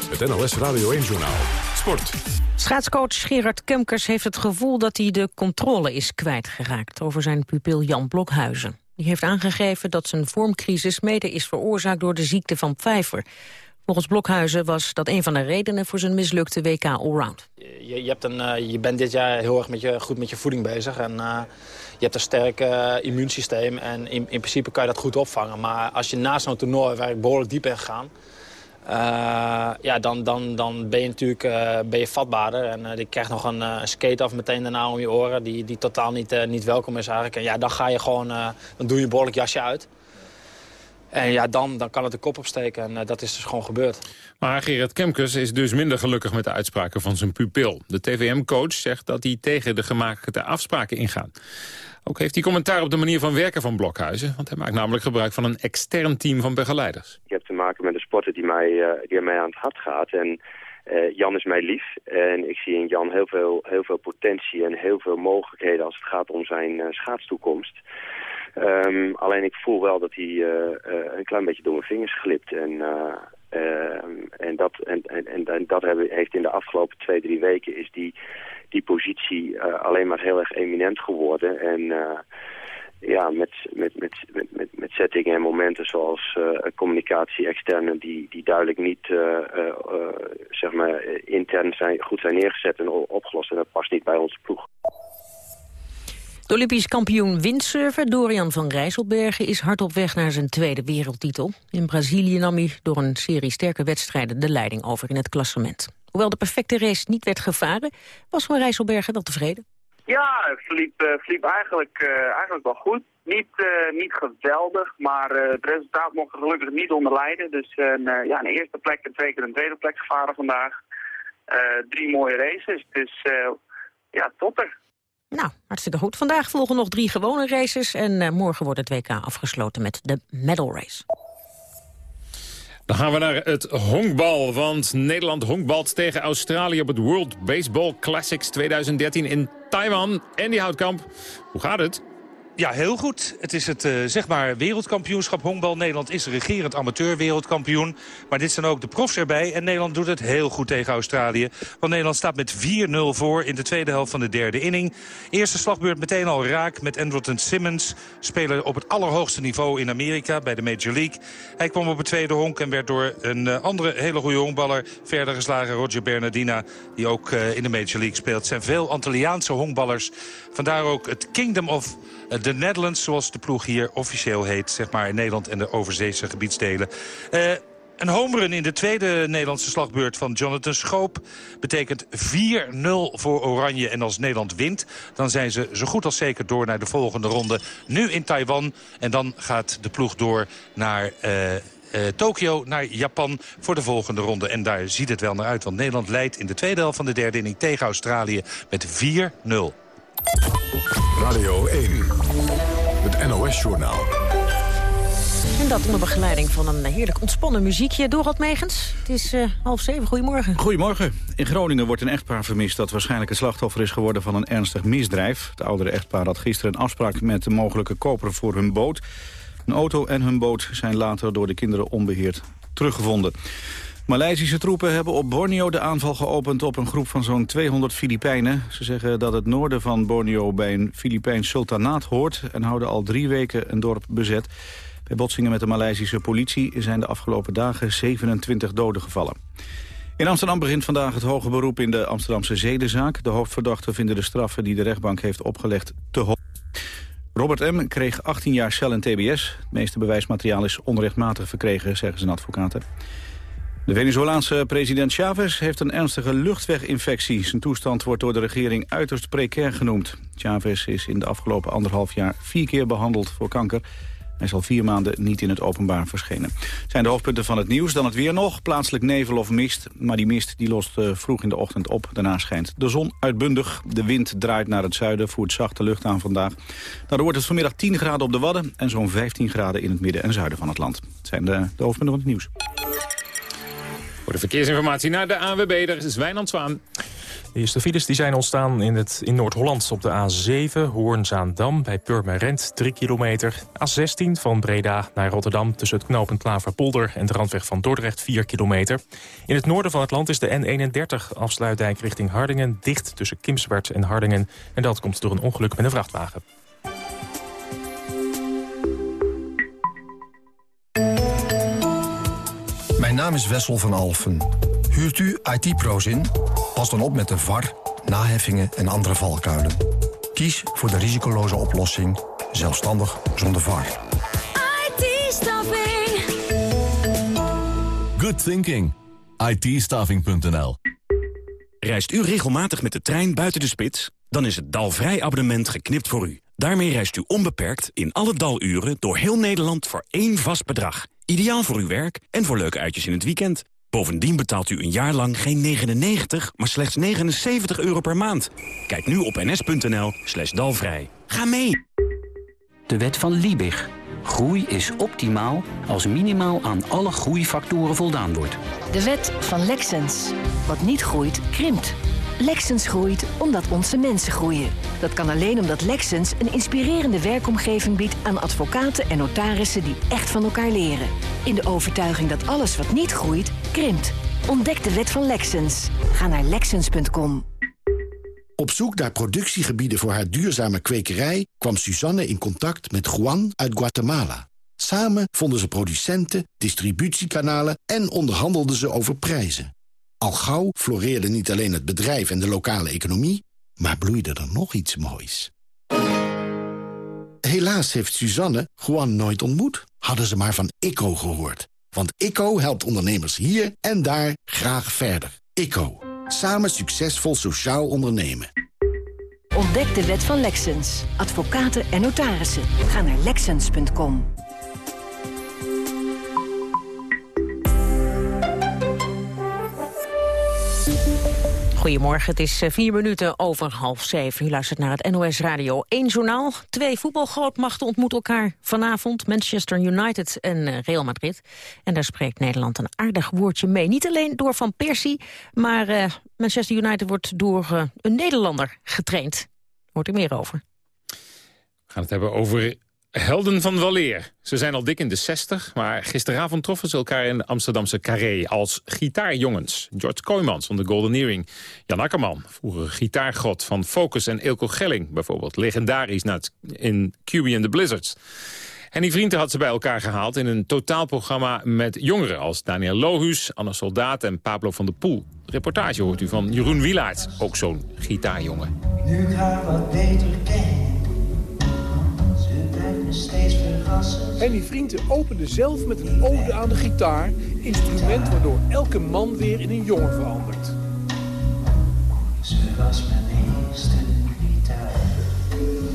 Het NOS Radio 1-journaal. Sport. Schaatscoach Gerard Kemkers heeft het gevoel dat hij de controle is kwijtgeraakt over zijn pupil Jan Blokhuizen. Die heeft aangegeven dat zijn vormcrisis mede is veroorzaakt door de ziekte van Pfeiffer. Volgens Blokhuizen was dat een van de redenen voor zijn mislukte WK Allround. Je, je, hebt een, eh, je bent dit jaar heel erg met je, goed met je voeding bezig. En, eh, hebt een sterk eh, immuunsysteem en in, in principe kan je dat goed opvangen. Maar als je na zo'n toernooi, waar ik behoorlijk diep ben gegaan... eh, ja, dan, dan, dan ben je natuurlijk eh, ben je vatbaarder. En eh, je krijgt nog een, skate af meteen daarna om je oren... die, die totaal niet, niet welkom is eigenlijk. En ja, dan ga je gewoon, dan doe je behoorlijk jasje uit. En ja, dan, dan kan het de kop opsteken. En eh, dat is dus gewoon gebeurd. Maar Gerard Kemkes is dus minder gelukkig met de uitspraken van zijn pupil. De TVM-coach zegt dat hij tegen de gemaakte afspraken ingaat. Ook heeft hij commentaar op de manier van werken van Blokhuizen. Want hij maakt namelijk gebruik van een extern team van begeleiders. Ik heb te maken met een sporter die mij, eh, die mij aan het hart gaat. En eh, Jan is mij lief. En ik zie in Jan heel veel, heel veel potentie en heel veel mogelijkheden als het gaat om zijn eh, schaatstoekomst. Ehm, alleen ik voel wel dat hij eh, eh, een klein beetje door mijn vingers glipt. En, eh, ehm, en, dat, en, en, en, dat hebben, heeft in de afgelopen twee, drie weken is die, die positie alleen maar heel erg eminent geworden. En ja, met, met, met, met, met, settingen en momenten zoals communicatie externe die, die duidelijk niet zeg maar, intern zijn, goed zijn neergezet en opgelost. En dat past niet bij onze ploeg. De Olympisch kampioen windsurfer Dorian van Rijsselbergen is hard op weg naar zijn tweede wereldtitel. In Brazilië nam hij door een serie sterke wedstrijden de leiding over in het klassement. Hoewel de perfecte race niet werd gevaren, was van Rijsselbergen wel tevreden. Ja, het verliep, eh, eigenlijk, eh, eigenlijk wel goed. Niet, eh, niet geweldig, maar het resultaat mocht er gelukkig niet onder lijden. Dus ja, een eerste plek en twee keer een tweede plek gevaren vandaag. Drie mooie races, dus ja, topper. Nou, hartstikke goed. Vandaag volgen nog drie gewone races en eh, morgen wordt het WK afgesloten met de medal race. Dan gaan we naar het honkbal, want Nederland honkbalt tegen Australië op het World Baseball Classics 2013 in Taiwan. Andy Houtkamp, hoe gaat het? Ja, heel goed. Het is het eh, zeg maar wereldkampioenschap honkbal. Nederland is regerend amateur wereldkampioen. Maar dit zijn ook de profs erbij. En Nederland doet het heel goed tegen Australië. Want Nederland staat met 4-0 voor in de tweede helft van de derde inning. Eerste slagbeurt meteen al raak met Andrelton Simmons. Speler op het allerhoogste niveau in Amerika bij de Major League. Hij kwam op het tweede honk en werd door een eh, andere hele goede honkballer verder geslagen. Roger Bernardina, die ook eh, in de Major League speelt. Het zijn veel Antilliaanse honkballers. Vandaar ook het Kingdom of eh, the Netherlands, zoals de ploeg hier officieel heet. Zeg maar in Nederland en de overzeese gebiedsdelen. Eh, een homerun in de tweede Nederlandse slagbeurt van Jonathan Schoop... betekent 4-0 voor Oranje. En als Nederland wint, dan zijn ze zo goed als zeker door naar de volgende ronde. Nu in Taiwan. En dan gaat de ploeg door naar... eh, Tokio naar Japan voor de volgende ronde. En daar ziet het wel naar uit, want Nederland leidt in de tweede helft van de derde inning tegen Australië met 4-0. Radio 1. Het NOS-journaal. En dat onder begeleiding van een heerlijk ontspannen muziekje. Dorot Megens, het is eh, half zeven. Goedemorgen. Goedemorgen. In Groningen wordt een echtpaar vermist dat waarschijnlijk het slachtoffer is geworden van een ernstig misdrijf. Het oudere echtpaar had gisteren een afspraak met de mogelijke koper voor hun boot. Een auto en hun boot zijn later door de kinderen onbeheerd teruggevonden. Maleisische troepen hebben op Borneo de aanval geopend op een groep van zo'n 200 Filipijnen. Ze zeggen dat het noorden van Borneo bij een Filipijns sultanaat hoort... en houden al drie weken een dorp bezet. Bij botsingen met de Maleisische politie zijn de afgelopen dagen 27 doden gevallen. In Amsterdam begint vandaag het hoge beroep in de Amsterdamse zedenzaak. De hoofdverdachten vinden de straffen die de rechtbank heeft opgelegd te hoog. Robert M. kreeg 18 jaar cel en tbs. Het meeste bewijsmateriaal is onrechtmatig verkregen, zeggen zijn advocaten. De Venezolaanse president Chavez heeft een ernstige luchtweginfectie. Zijn toestand wordt door de regering uiterst precair genoemd. Chavez is in de afgelopen anderhalf jaar vier keer behandeld voor kanker. Hij is al vier maanden niet in het openbaar verschenen. Zijn de hoofdpunten van het nieuws. Dan het weer nog. Plaatselijk nevel of mist. Maar die mist die lost eh, vroeg in de ochtend op. Daarna schijnt de zon uitbundig. De wind draait naar het zuiden. Voert zachte lucht aan vandaag. Daardoor wordt het vanmiddag 10 graden op de Wadden. En zo'n 15 graden in het midden en zuiden van het land. Het zijn de, de hoofdpunten van het nieuws. Voor de verkeersinformatie naar de ANWB, daar is Wijnand Zwaan. De eerste files die zijn ontstaan in, het, in Noord-Holland op de A7, Hoorn-Zaandam, bij Purmerend, 3 kilometer. A16 van Breda naar Rotterdam tussen het knooppunt Klaverpolder en de randweg van Dordrecht, 4 kilometer. In het noorden van het land is de N31, afsluitdijk richting Hardingen, dicht tussen Kimswert en Hardingen. En dat komt door een ongeluk met een vrachtwagen. Mijn naam is Wessel van Alfen. Huurt u IT-pro's in? Pas dan op met de VAR, naheffingen en andere valkuilen. Kies voor de risicoloze oplossing, zelfstandig zonder VAR. IT-staffing. Good thinking. itstaffing.nl Reist u regelmatig met de trein buiten de spits? Dan is het Dalvrij abonnement geknipt voor u. Daarmee reist u onbeperkt in alle daluren door heel Nederland voor één vast bedrag. Ideaal voor uw werk en voor leuke uitjes in het weekend. Bovendien betaalt u een jaar lang geen 99, maar slechts 79 euro per maand. Kijk nu op ns.nl slash dalvrij. Ga mee! De wet van Liebig. Groei is optimaal als minimaal aan alle groeifactoren voldaan wordt. De wet van Lexens. Wat niet groeit, krimpt. Lexens groeit omdat onze mensen groeien. Dat kan alleen omdat Lexens een inspirerende werkomgeving biedt aan advocaten en notarissen die echt van elkaar leren. In de overtuiging dat alles wat niet groeit, krimpt. Ontdek de wet van Lexens. Ga naar lexens.com. Op zoek naar productiegebieden voor haar duurzame kwekerij... kwam Suzanne in contact met Juan uit Guatemala. Samen vonden ze producenten, distributiekanalen... en onderhandelden ze over prijzen. Al gauw floreerde niet alleen het bedrijf en de lokale economie... maar bloeide er nog iets moois. Helaas heeft Suzanne Juan nooit ontmoet. Hadden ze maar van ICO gehoord. Want ICO helpt ondernemers hier en daar graag verder. ICO. Samen succesvol sociaal ondernemen. Ontdek de wet van Lexens. Advocaten en notarissen. Ga naar lexens.com. Goedemorgen, het is eh, vier minuten over half zeven. U luistert naar het NOS Radio 1 Journaal. Twee voetbalgrootmachten ontmoeten elkaar vanavond. Manchester United en eh, Real Madrid. En daar spreekt Nederland een aardig woordje mee. Niet alleen door Van Persie, maar eh, Manchester United wordt door een Nederlander getraind. Hoort er meer over. We gaan het hebben over helden van waleer. Ze zijn al dik in de 60, maar gisteravond troffen ze elkaar in de Amsterdamse Carré als gitaarjongens. George Kooijmans van de Golden Earring. Jan Akkerman, vroeger gitaargod van Focus en Ilko Gelling bijvoorbeeld. Legendarisch in QB and the Blizzards. En die vrienden had ze bij elkaar gehaald in een totaalprogramma met jongeren... als Daniel Lohuus, Anna Soldaat en Pablo van der Poel. Reportage hoort u van Jeroen Wielaert, ook zo'n gitaarjongen. Nu haar wat beter ken, En die vrienden openden zelf met een ode aan de gitaar. Instrument waardoor elke man weer in een jongen verandert. Ze was mijn eerste gitaar.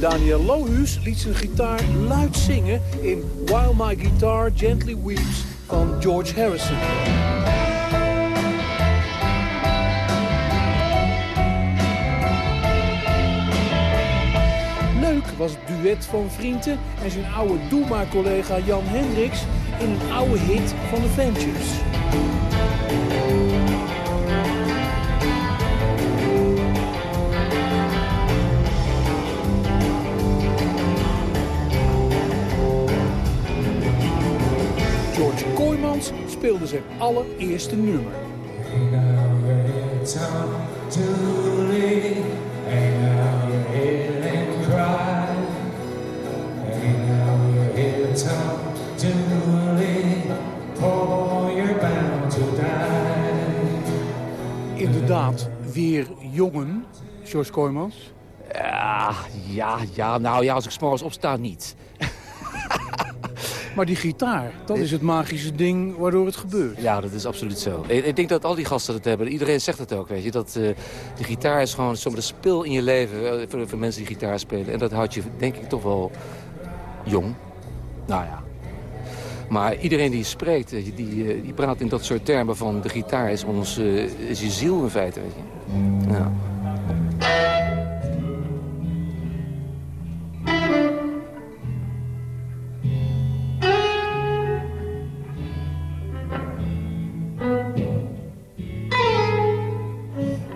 Daniel Lohuus liet zijn gitaar luid zingen in While My Guitar Gently Weeps van George Harrison. Was duet van Vrienden en zijn oude Doema-collega Jan Hendricks in een oude hit van de Ventures. George Kooijmans speelde zijn allereerste nummer. Inderdaad, weer jongen, George Kooijmans. Ja, ja, ja, nou ja, als ik s'morgens opsta, niet. Maar die gitaar, dat is het magische ding waardoor het gebeurt. Ja, dat is absoluut zo. Ik, ik denk dat al die gasten het hebben. Iedereen zegt het ook, weet je. Dat eh, de gitaar is gewoon zo'n spil in je leven eh, voor, voor mensen die gitaar spelen. En dat houdt je, denk ik, toch wel jong. Nou ja. Maar iedereen die spreekt, die, die, die praat in dat soort termen van... de gitaar is, ons, is je ziel in feite, weet je.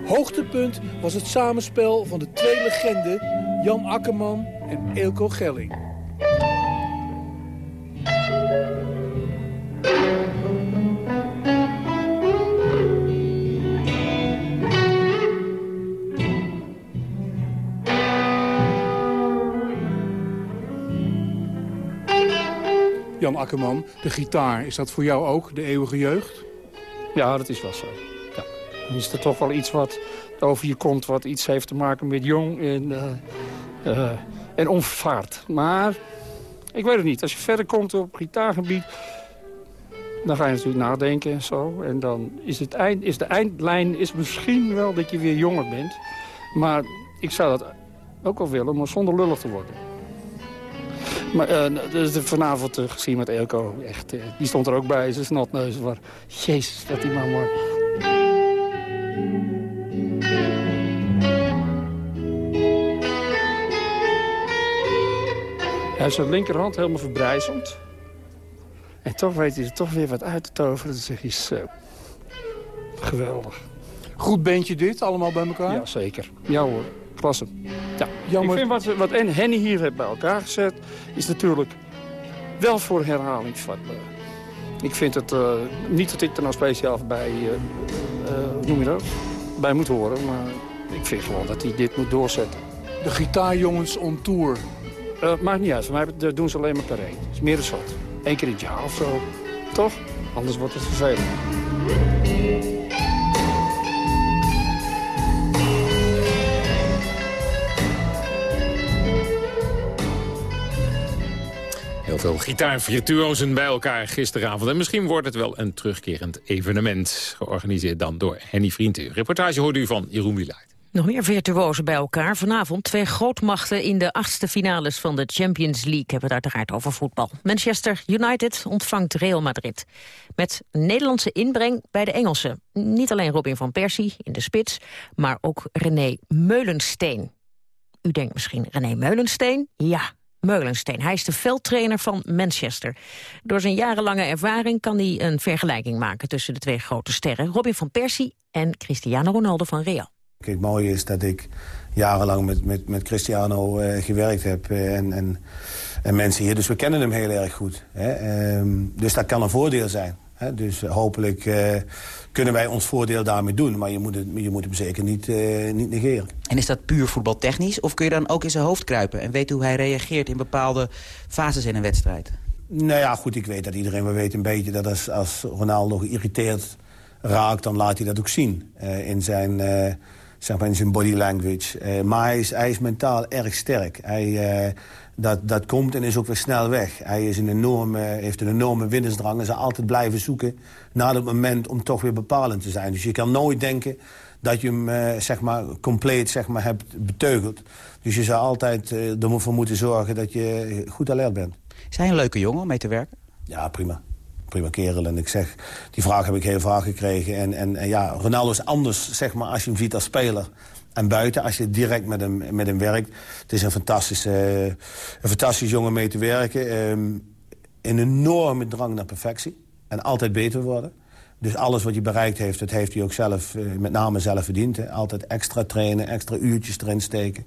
Hoogtepunt was het samenspel van de twee legenden Jan Akkerman en Eelco Gelling. Jan Akkerman, de gitaar, is dat voor jou ook de eeuwige jeugd? Ja, dat is wel zo. Ja. Dan is er toch wel iets wat over je komt... wat iets heeft te maken met jong en, uh, en onvervaard. Maar ik weet het niet. Als je verder komt op gitaargebied... dan ga je natuurlijk nadenken en zo. En dan is, het eind, is de eindlijn is misschien wel dat je weer jonger bent. Maar ik zou dat ook wel willen, maar zonder lullig te worden. Maar uh, dus vanavond uh, gezien met Elko, echt, uh, die stond er ook bij, zijn snotneus. Maar jezus, dat die man maar... Hij heeft zijn linkerhand helemaal verbrijzeld. En toch weet hij er toch weer wat uit te toveren. Zeg je zo. Geweldig. Goed bandje dit, allemaal bij elkaar? Ja, zeker. Ja hoor, klasse. Ja, Jammer. Ik vind wat, wat Henny hier heeft bij elkaar gezet... is natuurlijk wel voor herhaling vatbaar. Ik vind het uh, niet dat ik er nou speciaal bij, uh, uh, noem je dat, bij moet horen... maar ik vind gewoon dat hij dit moet doorzetten. De gitaarjongens on tour. Maakt niet uit, voor mij doen ze alleen maar per één. Het is meer een soort. Eén keer in het jaar of zo. Toch? Anders wordt het vervelend. Heel veel gitaarvirtuozen bij elkaar gisteravond. En misschien wordt het wel een terugkerend evenement. Georganiseerd dan door Henny Vriend. Reportage hoorde u van Jeroen Wielaert. Nog meer virtuozen bij elkaar. Vanavond twee grootmachten in de achtste finales van de Champions League. Hebben het uiteraard over voetbal. Manchester United ontvangt Real Madrid. Met Nederlandse inbreng bij de Engelsen. Niet alleen Robin van Persie in de spits, maar ook René Meulensteen. U denkt misschien René Meulensteen? Ja, Meulensteen. Hij is de veldtrainer van Manchester. Door zijn jarenlange ervaring kan hij een vergelijking maken... tussen de twee grote sterren, Robin van Persie en Cristiano Ronaldo van Real. Kijk, het mooie is dat ik jarenlang met, met, met Cristiano uh, gewerkt heb uh, en, en, en, mensen hier. Dus we kennen hem heel erg goed. Hè? Um, dus dat kan een voordeel zijn. Hè? Dus hopelijk uh, kunnen wij ons voordeel daarmee doen. Maar je moet, het, je moet hem zeker niet, niet negeren. En is dat puur voetbaltechnisch? Of kun je dan ook in zijn hoofd kruipen... en weten hoe hij reageert in bepaalde fases in een wedstrijd? Nou ja, goed, ik weet dat iedereen... We weten een beetje dat als, als Ronaldo geïrriteerd raakt... dan laat hij dat ook zien in zijn zeg maar in zijn body language. Uh, maar hij is, hij is mentaal erg sterk. Hij, uh, dat, dat komt en is ook weer snel weg. Hij is een enorme, heeft een enorme winnersdrang en zal altijd blijven zoeken... naar het moment om toch weer bepalend te zijn. Dus je kan nooit denken dat je hem uh, zeg maar, compleet zeg maar, hebt beteugeld. Dus je zou altijd ervoor moeten zorgen dat je goed alert bent. Is hij een leuke jongen om mee te werken? Ja, prima prima kerel. En ik zeg, die vraag heb ik heel vaak gekregen. En, en, ja, Ronaldo is anders, zeg maar, als je hem ziet als speler. En buiten, als je direct met hem, met hem werkt. Het is een fantastische, een fantastisch jongen mee te werken. Um, een enorme drang naar perfectie. En altijd beter worden. Dus alles wat hij bereikt heeft, dat heeft hij ook zelf, uh, met name zelf verdiend. Hè. Altijd extra trainen, extra uurtjes erin steken.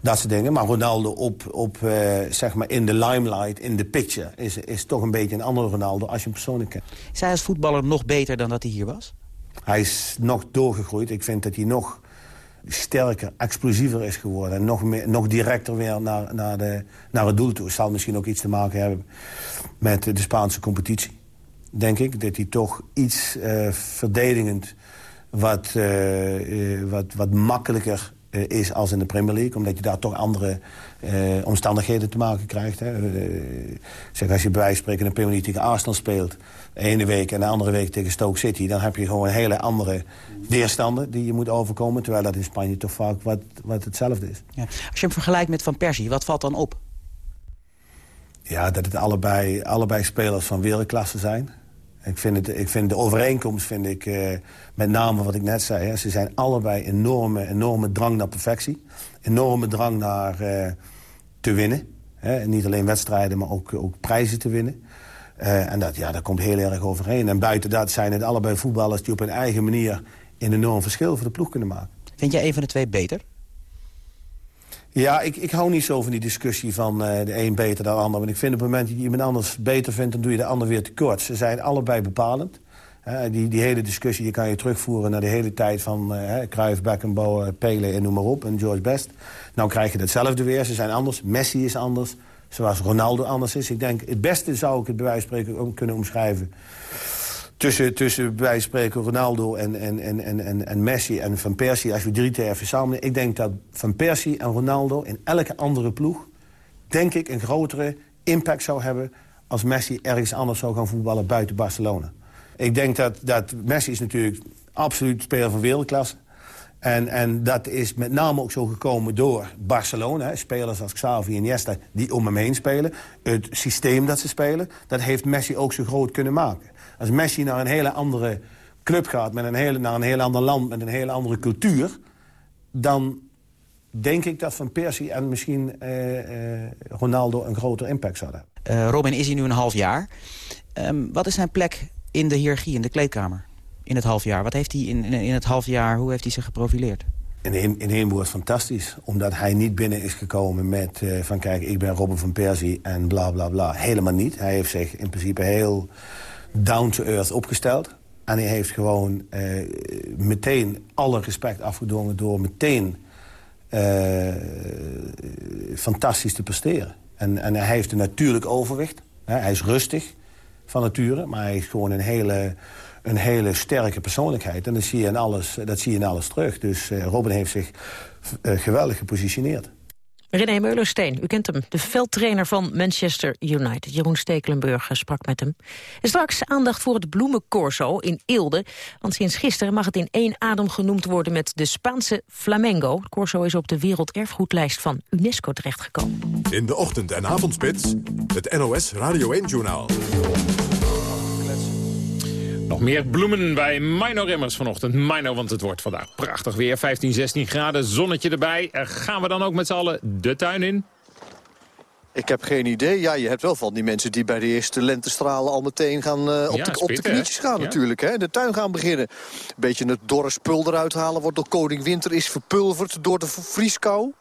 Dat soort dingen. Maar Ronaldo op, op uh, zeg maar in de limelight, in de picture... Is, is toch een beetje een andere Ronaldo als je hem persoonlijk kent. Is hij als voetballer nog beter dan dat hij hier was? Hij is nog doorgegroeid. Ik vind dat hij nog sterker, explosiever is geworden. En nog, meer, nog directer weer naar, naar, de, naar het doel toe. Het zal misschien ook iets te maken hebben met de Spaanse competitie denk ik. Dat hij toch iets uh, verdedigend wat, uh, uh, wat, wat makkelijker is als in de Premier League. Omdat je daar toch andere omstandigheden te maken krijgt. Hè. zeg, als je bij wijze van spreken een Premier League tegen Arsenal speelt... de ene week en de andere week tegen Stoke City... dan heb je gewoon hele andere weerstanden die je moet overkomen. Terwijl dat in Spanje toch vaak wat, wat hetzelfde is. Ja. Als je hem vergelijkt met Van Persie, wat valt dan op? Ja, dat het allebei, allebei spelers van wereldklasse zijn. Ik vind, het, ik vind de overeenkomst, vind ik, uh, met name wat ik net zei... Hè, ze zijn allebei enorme, enorme drang naar perfectie. Enorme drang naar uh, te winnen. Hè. Niet alleen wedstrijden, maar ook, ook prijzen te winnen. Uh, en dat, ja, dat komt heel erg overeen. En buiten dat zijn het allebei voetballers die op hun eigen manier... een enorm verschil voor de ploeg kunnen maken. Vind jij een van de twee beter? Ja, ik, ik hou niet zo van die discussie van uh, de een beter dan de ander. Want ik vind op het moment dat je iemand anders beter vindt... dan doe je de ander weer tekort. Ze zijn allebei bepalend. Uh, die, die hele discussie die kan je terugvoeren naar de hele tijd van uh, Cruyff, Beckenbauer, Pele en noem maar op. En George Best. Nou krijg je hetzelfde weer. Ze zijn anders. Messi is anders. Zoals Ronaldo anders is. Ik denk, het beste zou ik het bij wijze spreken kunnen omschrijven tussen, tussen bij spreken Ronaldo en, en, en, en, en Messi en Van Persie... als we drie even samen... ik denk dat Van Persie en Ronaldo in elke andere ploeg... denk ik een grotere impact zou hebben... als Messi ergens anders zou gaan voetballen buiten Barcelona. Ik denk dat, dat Messi is natuurlijk absoluut speler van wereldklasse. En, en dat is met name ook zo gekomen door Barcelona. Hè. Spelers als Xavi en Iniesta die om hem heen spelen. Het systeem dat ze spelen, dat heeft Messi ook zo groot kunnen maken. Als Messi naar een hele andere club gaat, met een hele, naar een heel ander land... met een hele andere cultuur... dan denk ik dat Van Persie en misschien uh, uh, Ronaldo een groter impact zouden hebben. Uh, Robin is hier nu een half jaar. Um, wat is zijn plek in de hiërarchie, in de kleedkamer? In het half jaar. Wat heeft hij in, in, in het half jaar, hoe heeft hij zich geprofileerd? In één, woord fantastisch. Omdat hij niet binnen is gekomen met van kijk, ik ben Robin van Persie en bla bla bla. Helemaal niet. Hij heeft zich in principe heel down to earth opgesteld. En hij heeft gewoon uh, meteen alle respect afgedwongen... door meteen uh, fantastisch te presteren. En, en hij heeft een natuurlijk overwicht. Hij is rustig van nature, maar hij is gewoon een hele, een hele sterke persoonlijkheid. En dat zie je in alles, dat zie je in alles terug. Dus uh, Robin heeft zich geweldig gepositioneerd. René Meulensteen, u kent hem, de veldtrainer van Manchester United. Jeroen Stekelenburg sprak met hem. En straks aandacht voor het bloemencorso in Eelde. Want sinds gisteren mag het in één adem genoemd worden met de Spaanse flamengo. Het corso is op de werelderfgoedlijst van UNESCO terechtgekomen. In de ochtend- en avondspits, het NOS Radio 1-journaal. Nog meer bloemen bij Mino Remmers vanochtend. Mino, want het wordt vandaag prachtig weer. 15, 16 graden, zonnetje erbij. Er gaan we dan ook met z'n allen de tuin in? Ik heb geen idee. Ja, je hebt wel van die mensen die bij de eerste lentestralen al meteen gaan uh, op, ja, de, op de knietjes gaan natuurlijk. Hè? De tuin gaan beginnen. Een beetje het dorre spul eruit halen. Wordt door koning Winter is verpulverd door de vrieskou.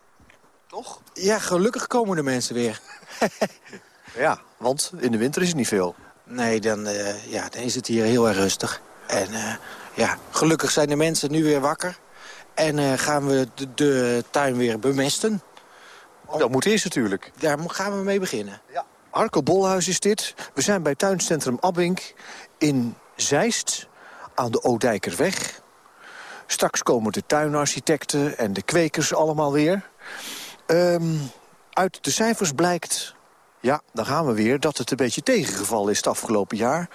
Toch? Ja, gelukkig komen de mensen weer. ja, want in de winter is het niet veel. Nee, dan, uh, ja, dan is het hier heel erg rustig. En uh, ja, gelukkig zijn de mensen nu weer wakker. En uh, gaan we de, de, tuin weer bemesten. Dat moet eerst natuurlijk. Daar gaan we mee beginnen. Ja. Arco Bolhuis is dit. We zijn bij tuincentrum Abbink in Zeist aan de Oudijkerweg. Straks komen de tuinarchitecten en de kwekers allemaal weer. Um, uit de cijfers blijkt ja, dan gaan we weer dat het een beetje tegengevallen is het afgelopen jaar.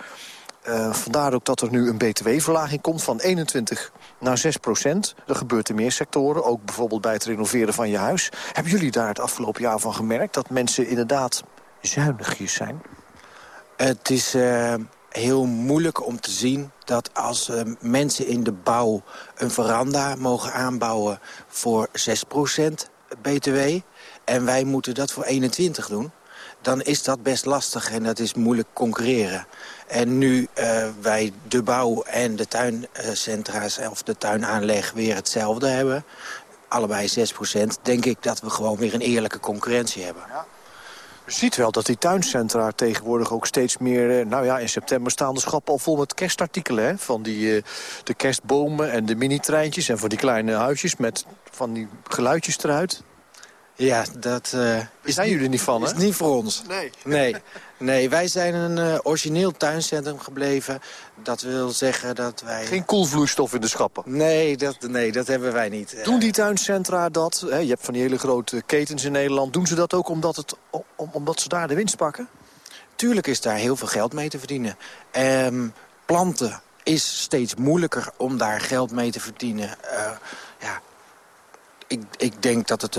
Uh, vandaar ook dat er nu een btw-verlaging komt van 21 naar 6 procent. Dat gebeurt in meer sectoren, ook bijvoorbeeld bij het renoveren van je huis. Hebben jullie daar het afgelopen jaar van gemerkt... dat mensen inderdaad zuinigjes zijn? Het is uh, heel moeilijk om te zien dat als uh, mensen in de bouw... een veranda mogen aanbouwen voor 6 procent btw... en wij moeten dat voor 21 doen dan is dat best lastig en dat is moeilijk concurreren. En nu uh, wij de bouw en de tuincentra's of de tuinaanleg weer hetzelfde hebben... allebei 6% denk ik dat we gewoon weer een eerlijke concurrentie hebben. Je ziet wel dat die tuincentra tegenwoordig ook steeds meer... nou ja, in september staan de schappen al vol met kerstartikelen. Hè? Van die, uh, de kerstbomen en de mini-treintjes en van die kleine huisjes... met van die geluidjes eruit. Ja, dat... Uh, is zijn jullie niet van, hè? is niet voor ons. Nee. Nee, nee wij zijn een uh, origineel tuincentrum gebleven. Dat wil zeggen dat wij... Geen koelvloeistof in de schappen? Nee, dat, nee, dat hebben wij niet. Doen die tuincentra dat? Hè, je hebt van die hele grote ketens in Nederland. Doen ze dat ook omdat, het, om, omdat ze daar de winst pakken? Tuurlijk is daar heel veel geld mee te verdienen. Um, planten is steeds moeilijker om daar geld mee te verdienen. Uh, ja, ik, ik denk dat het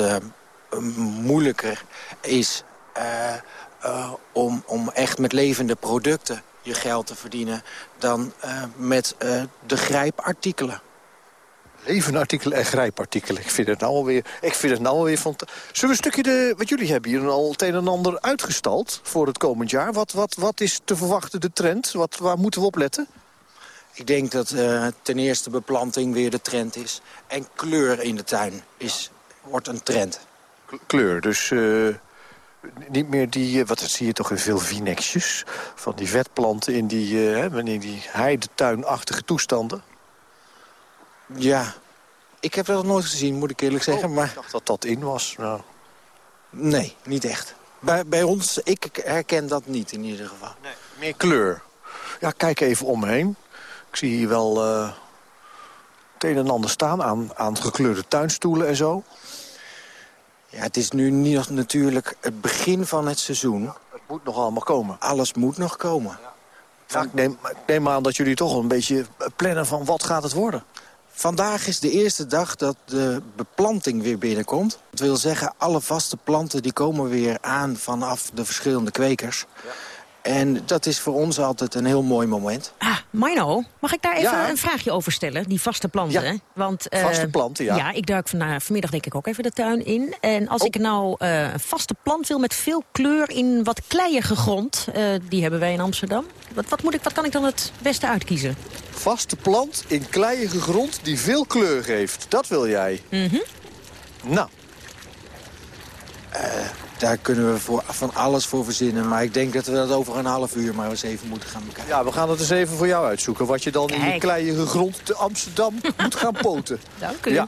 moeilijker is uh, eh, om, om echt met levende producten je geld te verdienen... dan eh, met eh, de grijpartikelen. Levende artikelen en grijpartikelen. Ik vind het nou alweer... Ik vind het nou alweer van... Zullen we een stukje de... Wat jullie hebben hier al het een en ander uitgestald voor het komend jaar. Wat, wat, wat is te verwachten de trend? Wat, waar moeten we op letten? Ik denk dat uh, ten eerste beplanting weer de trend is. En kleur in de tuin is, wordt een trend. Kleur, dus uh, niet meer die... Wat zie je toch in veel vinexjes? Van die vetplanten in die, uh, in die heidetuinachtige toestanden? Ja, ik heb dat nog nooit gezien, moet ik eerlijk zeggen. Oh, maar... Ik dacht dat dat in was. Nou. Nee, niet echt. Bij, bij ons, ik herken dat niet in ieder geval. Nee, meer kleur. Ja, kijk even om me heen. Ik zie hier wel uh, het een en ander staan aan, aan gekleurde tuinstoelen en zo. Ja, het is nu niet natuurlijk het begin van het seizoen. Het moet nog allemaal komen. Alles moet nog komen. Ja. Ja, ik, neem, ik neem aan dat jullie toch een beetje plannen van wat gaat het worden. Vandaag is de eerste dag dat de beplanting weer binnenkomt. Dat wil zeggen, alle vaste planten die komen weer aan vanaf de verschillende kwekers. Ja. En dat is voor ons altijd een heel mooi moment. Ah, Mino, mag ik daar even ja. een vraagje over stellen? Die vaste planten. Ja. Want, uh, vaste planten, ja. Ja, ik duik vandaag, vanmiddag denk ik ook even de tuin in. En als oh. ik nou uh, een vaste plant wil met veel kleur in wat kleiige grond... Uh, die hebben wij in Amsterdam. Wat, wat, moet ik, wat kan ik dan het beste uitkiezen? Vaste plant in kleiige grond die veel kleur geeft. Dat wil jij. Mm -hmm. Nou. Daar kunnen we voor, van alles voor verzinnen. Maar ik denk dat we dat over een half uur maar eens even moeten gaan bekijken. Ja, we gaan het eens even voor jou uitzoeken. Wat je dan Kijk. in die kleiige grond te Amsterdam moet gaan poten. Dank u. Ja.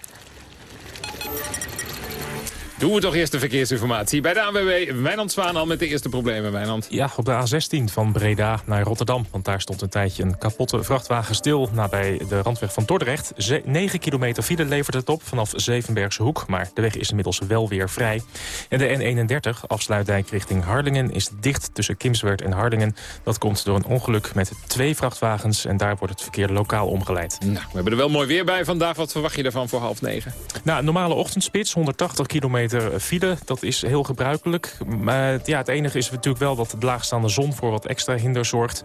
Doen we toch eerst de verkeersinformatie. Bij de ANWB, Wijnand Zwaan al met de eerste problemen, Wijnand. Ja, op de A16 van Breda naar Rotterdam. Want daar stond een tijdje een kapotte vrachtwagen stil... nabij de randweg van Dordrecht. 9 kilometer file levert het op vanaf Zevenbergse Hoek. Maar de weg is inmiddels wel weer vrij. En de N31, afsluitdijk richting Harlingen... is dicht tussen Kimswerd en Harlingen. Dat komt door een ongeluk met twee vrachtwagens... en daar wordt het verkeer lokaal omgeleid. Nou, we hebben er wel mooi weer bij vandaag. Wat verwacht je ervan voor half negen? Nou, normale ochtendspits, 180 kilometer file. Dat is heel gebruikelijk. Maar ja, het enige is natuurlijk wel dat de laagstaande zon voor wat extra hinder zorgt.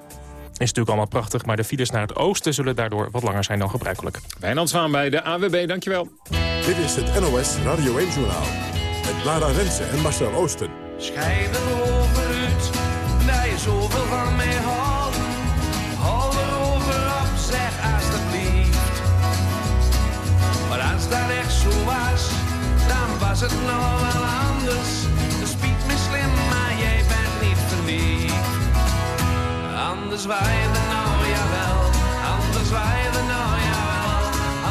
Is natuurlijk allemaal prachtig, maar de files naar het oosten zullen daardoor wat langer zijn dan gebruikelijk. Wijnand Zwaan bij de AWB, dankjewel. Dit is het NOS Radio 1-journaal. Met Lara Rensen en Marcel Oosten. Schijnen over het, daar je zoveel van mij was het nou wel anders. De spiet me slim, maar jij bent niet verliefd. Anders waaide nou jawel, anders waaide nou jawel,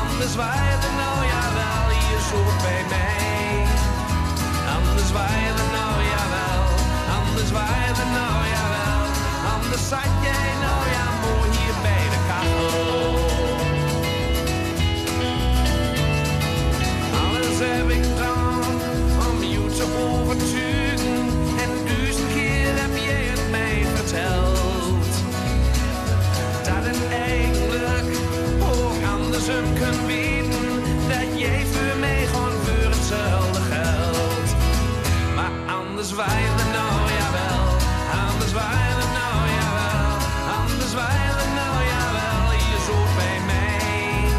anders waaide nou jawel, je zo bij mij. Anders waaide nou jawel, anders waaide nou jawel, anders zat jij nou wijlen, nou oh jawel. Anders wijlen, nou oh jawel. Anders wijlen, nou oh jawel. Je zoekt bij mij.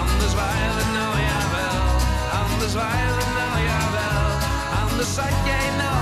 Anders wijlen, nou jawel. Anders wijlen, nou jawel. Anders zat jij nou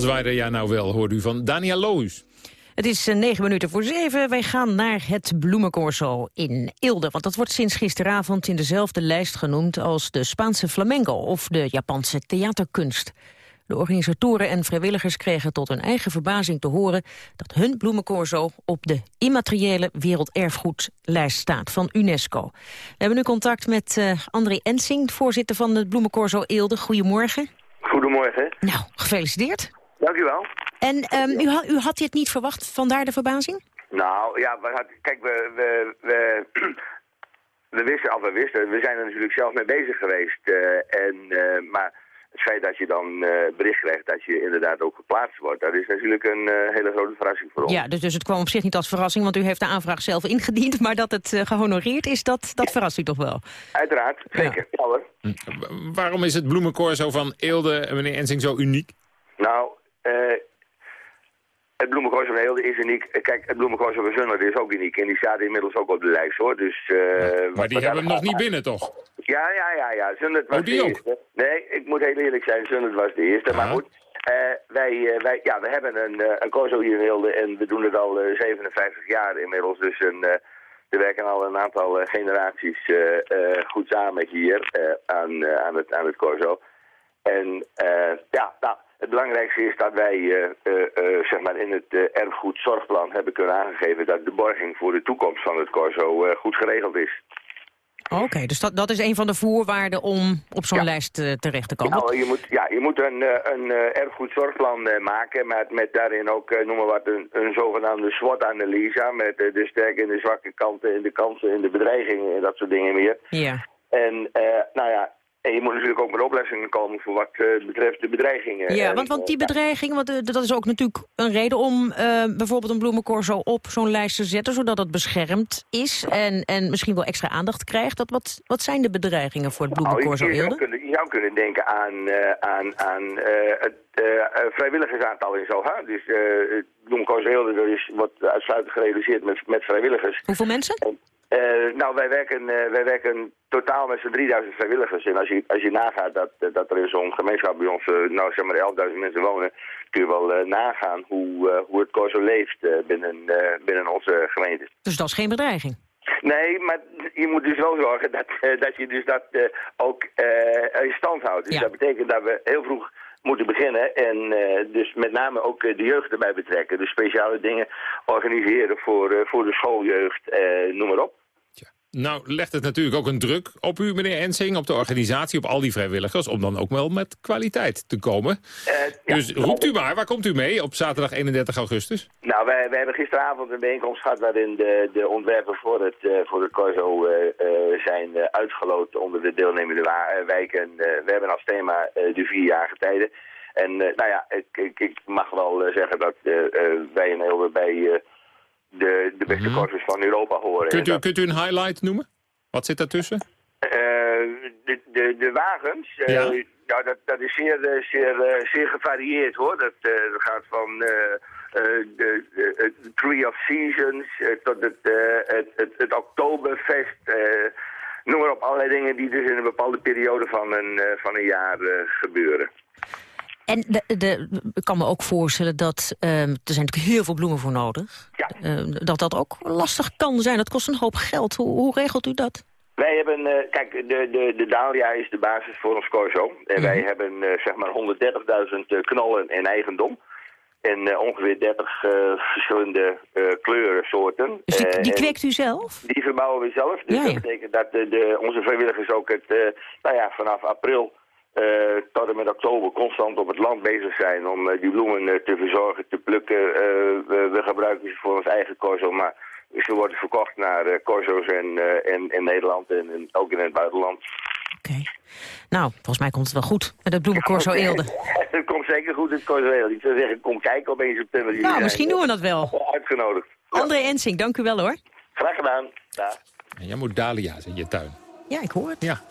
waarde ja nou wel, hoort u van Daniel Lohuus. Het is eh, negen minuten voor zeven. Wij gaan naar het Bloemencorso in Eelde. Want dat wordt sinds gisteravond in dezelfde lijst genoemd... als de Spaanse flamenco of de Japanse theaterkunst. De organisatoren en vrijwilligers kregen tot hun eigen verbazing te horen... dat hun bloemencorso op de immateriële werelderfgoedlijst staat van UNESCO. We hebben nu contact met uh, André Ensing, voorzitter van het bloemencorso Eelde. Goedemorgen. Goedemorgen. Nou, gefeliciteerd. Dank u wel. En um, u, had, u had dit niet verwacht, vandaar de verbazing? Nou, ja, we had, kijk, we, we, we, we wisten al, we wisten, we zijn er natuurlijk zelf mee bezig geweest. Uh, en, uh, maar het feit dat je dan uh, bericht krijgt dat je inderdaad ook geplaatst wordt, dat is natuurlijk een hele grote verrassing voor ons. Ja, dus, dus het kwam op zich niet als verrassing, want u heeft de aanvraag zelf ingediend, maar dat het gehonoreerd is, dat, dat verrast u toch wel? Uiteraard, zeker. Ja. hoor. Waarom is het bloemencorso van Eelde, meneer Ensing, zo uniek? Nou, het Heelde is uniek. Kijk, het bloemenkorso van is ook uniek. En die staat inmiddels ook op de lijst, hoor. Dus, uh, ja, maar die hebben hem nog niet binnen, toch? Ja, ja, ja. ja. Zundert was oh, de eerste. Nee, ik moet heel eerlijk zijn. Zundert was de eerste. Maar goed, uh, wij, uh, wij, ja, we hebben een, een corso hier in Heelde. En we doen het al 57 jaar inmiddels. Dus een... Er werken al een aantal generaties goed samen hier aan, aan, het, aan het Corso. En ja, nou, het belangrijkste is dat wij uh, uh, uh, zeg maar in het erfgoedzorgplan hebben kunnen aangegeven dat de borging voor de toekomst van het Corso goed geregeld is. Oké, okay, dus dat, dat is een van de voorwaarden om op zo'n ja. lijst terecht te komen? Nou, je moet, ja, je moet een, een erfgoedzorgplan maken met, met daarin ook, noem maar wat, een, een zogenaamde SWOT-analyse met de sterke en de zwakke kanten en de kansen en de bedreigingen en dat soort dingen meer. Ja. En nou ja, en je moet natuurlijk ook met oplossingen komen voor wat uh, betreft de bedreigingen. Ja, want, want die bedreiging, want, uh, dat is ook natuurlijk een reden om uh, bijvoorbeeld een bloemencorso op zo'n lijst te zetten, zodat het beschermd is en, en misschien wel extra aandacht krijgt. Dat, wat, wat zijn de bedreigingen voor het bloemencorso nou, je, je, zou kunnen, je zou kunnen denken aan, aan, aan het vrijwilligersaantal in zo. Hè? Dus het bloemencorso Eelde dat is, wordt uitsluitend gerealiseerd met, met vrijwilligers. Hoeveel mensen? En, uh, nou, wij werken, uh, wij werken totaal met zo'n 3000 vrijwilligers. En als je, als je nagaat dat, dat er in zo'n gemeenschap bij ons, uh, nou zeg maar 11.000 mensen wonen, kun je wel nagaan hoe, hoe het Corso leeft binnen, binnen onze gemeente. Dus dat is geen bedreiging? Nee, maar je moet dus wel zorgen dat, dat je dus dat ook in stand houdt. Dus ja. dat betekent dat we heel vroeg moeten beginnen. En uh, dus met name ook uh, de jeugd erbij betrekken. Dus speciale dingen organiseren voor, uh, voor de schooljeugd, noem maar op. Nou, legt het natuurlijk ook een druk op u, meneer Ensing, op de organisatie, op al die vrijwilligers, om dan ook wel met kwaliteit te komen. ja, dus roept u maar, waar komt u mee op zaterdag 31 augustus? Nou, wij, wij hebben gisteravond een bijeenkomst gehad waarin de, de ontwerpen voor het, uh, voor het Corso uh, uh, zijn uitgeloot onder de deelnemende wijken. we hebben als thema de vierjarige tijden. En nou ja, ik, ik, ik, mag wel zeggen dat wij in heel bij de, de beste mm -hmm. van Europa horen. Kunt u, kunt u een highlight noemen? Wat zit daartussen? Uh, de, de, de wagens, uh, ja. ja. dat, dat is zeer, zeer, zeer gevarieerd hoor. Dat, uh, dat gaat van de, de, Tree of Seasons tot het, het, het, het Oktoberfest. noem maar op, allerlei dingen die dus in een bepaalde periode van een, van een jaar gebeuren. En de, de, ik kan me ook voorstellen dat, uh, er zijn natuurlijk heel veel bloemen voor nodig. Ja. Uh, dat dat ook lastig kan zijn. Dat kost een hoop geld. Hoe, hoe regelt u dat? Wij hebben, uh, kijk, de, de, de Dahlia is de basis voor ons corso. En -hmm. wij hebben zeg maar 130.000 knollen in eigendom. En ongeveer 30 verschillende kleurensoorten. Dus die, die kweekt u zelf? Die verbouwen we zelf. Dus ja, dat betekent dat de, de, onze vrijwilligers ook het, nou ja, vanaf april... Uh, tot en met oktober constant op het land bezig zijn om uh, die bloemen uh, te verzorgen, te plukken. We, we, gebruiken ze voor ons eigen corso, maar ze worden verkocht naar corso's in, in, in, Nederland en, en, ook in het buitenland. Oké. Okay. Nou, volgens mij komt het wel goed met het bloemencorso Eelde. het komt zeker goed, het corso Eelde. Ik zou zeggen, kom kijken op 1 september. Nou, misschien doen we dat wel. Uitgenodigd. André Ensing, dank u wel hoor. Graag gedaan. Ja. En jij moet dahlia's in je tuin. Ja, ik hoor het. Ja.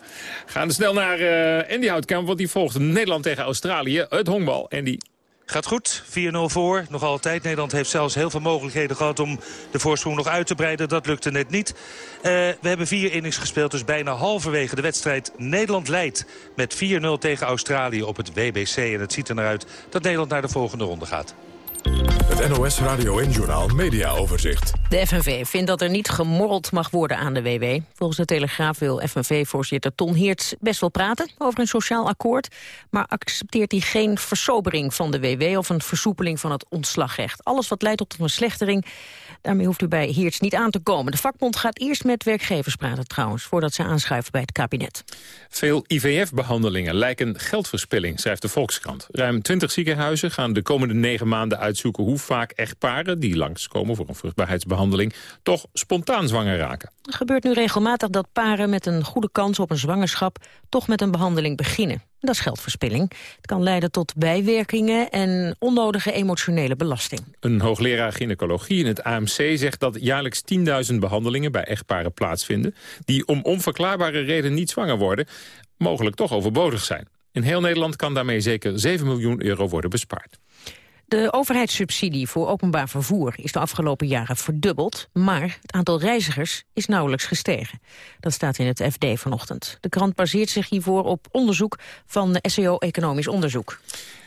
Gaan we snel naar uh, Andy Houtkamp, want die volgt Nederland tegen Australië. Het honkbal. Andy. Gaat goed, 4-0 voor. Nog altijd. Nederland heeft zelfs heel veel mogelijkheden gehad om de voorsprong nog uit te breiden. Dat lukte net niet. Uh, we hebben vier innings gespeeld, dus bijna halverwege de wedstrijd. Nederland leidt met 4-0 tegen Australië op het WBC. En het ziet er naar uit dat Nederland naar de volgende ronde gaat. Het NOS Radio en Journal Media Overzicht. De FNV vindt dat er niet gemorreld mag worden aan de WW. Volgens de Telegraaf wil FNV-voorzitter Ton Heerts best wel praten over een sociaal akkoord. Maar accepteert hij geen versobering van de WW of een versoepeling van het ontslagrecht. Alles wat leidt tot een verslechtering Daarmee hoeft u bij Heerts niet aan te komen. De vakbond gaat eerst met werkgevers praten trouwens... voordat ze aanschuiven bij het kabinet. Veel IVF-behandelingen lijken geldverspilling, schrijft de Volkskrant. Ruim 20 ziekenhuizen gaan de komende negen maanden uitzoeken... hoe vaak echtparen die langskomen voor een vruchtbaarheidsbehandeling... toch spontaan zwanger raken. Er gebeurt nu regelmatig dat paren met een goede kans op een zwangerschap... toch met een behandeling beginnen. Dat is geldverspilling. Het kan leiden tot bijwerkingen en onnodige emotionele belasting. Een hoogleraar gynaecologie in het AMC zegt dat jaarlijks 10.000 behandelingen bij echtparen plaatsvinden... die om onverklaarbare reden niet zwanger worden, mogelijk toch overbodig zijn. In heel Nederland kan daarmee zeker 7 miljoen euro worden bespaard. De overheidssubsidie voor openbaar vervoer is de afgelopen jaren verdubbeld, maar het aantal reizigers is nauwelijks gestegen. Dat staat in het FD vanochtend. De krant baseert zich hiervoor op onderzoek van SEO Economisch Onderzoek.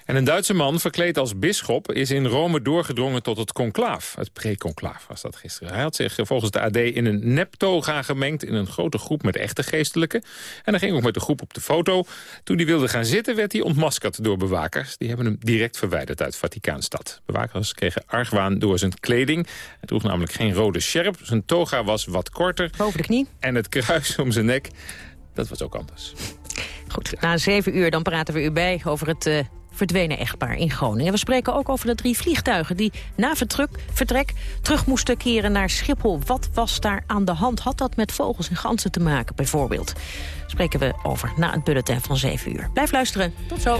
En een Duitse man, verkleed als bisschop, is in Rome doorgedrongen tot het conclaaf. Het pre-conclaaf was dat gisteren. Hij had zich volgens de AD in een neptoga gemengd in een grote groep met echte geestelijken. En hij ging ook met de groep op de foto. Toen hij wilde gaan zitten werd hij ontmaskerd door bewakers. Die hebben hem direct verwijderd uit Vaticaanstad. Bewakers kregen argwaan door zijn kleding. Hij droeg namelijk geen rode sjerp. Zijn toga was wat korter. Boven de knie. En het kruis om zijn nek, dat was ook anders. Goed, na zeven uur dan praten we u bij over het uh, verdwenen echtpaar in Groningen. We spreken ook over de drie vliegtuigen die na vertrek terug moesten keren naar Schiphol. Wat was daar aan de hand? Had dat met vogels en ganzen te maken bijvoorbeeld? Spreken we over na het bulletin van 7 uur. Blijf luisteren. Tot zo.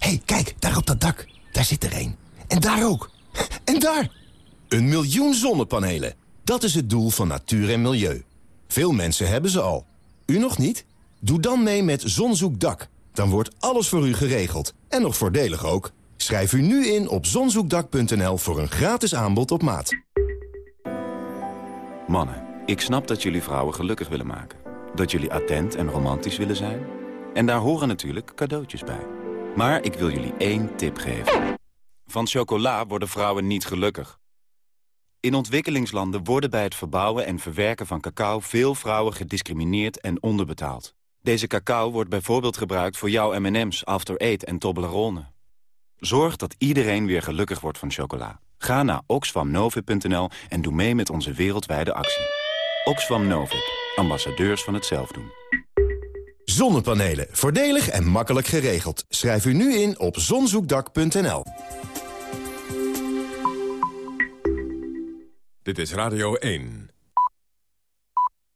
hey, kijk, daar op dat dak. Daar zit er één. En daar ook. En daar! Een miljoen zonnepanelen. Dat is het doel van natuur en milieu. Veel mensen hebben ze al. U nog niet? Doe dan mee met Zonzoekdak. Dan wordt alles voor u geregeld. En nog voordelig ook. Schrijf u nu in op zonzoekdak.nl voor een gratis aanbod op maat. Mannen, ik snap dat jullie vrouwen gelukkig willen maken. Dat jullie attent en romantisch willen zijn. En daar horen natuurlijk cadeautjes bij. Maar ik wil jullie één tip geven. Van chocola worden vrouwen niet gelukkig. In ontwikkelingslanden worden bij het verbouwen en verwerken van cacao... veel vrouwen gediscrimineerd en onderbetaald. Deze cacao wordt bijvoorbeeld gebruikt voor jouw M&M's, After Eight en Toblerone. Zorg dat iedereen weer gelukkig wordt van chocola. Ga naar oxfamnovip.nl en doe mee met onze wereldwijde actie. Oxfam Novib, ambassadeurs van het zelfdoen. Zonnepanelen. Voordelig en makkelijk geregeld. Schrijf u nu in op zonzoekdak.nl. Dit is Radio 1.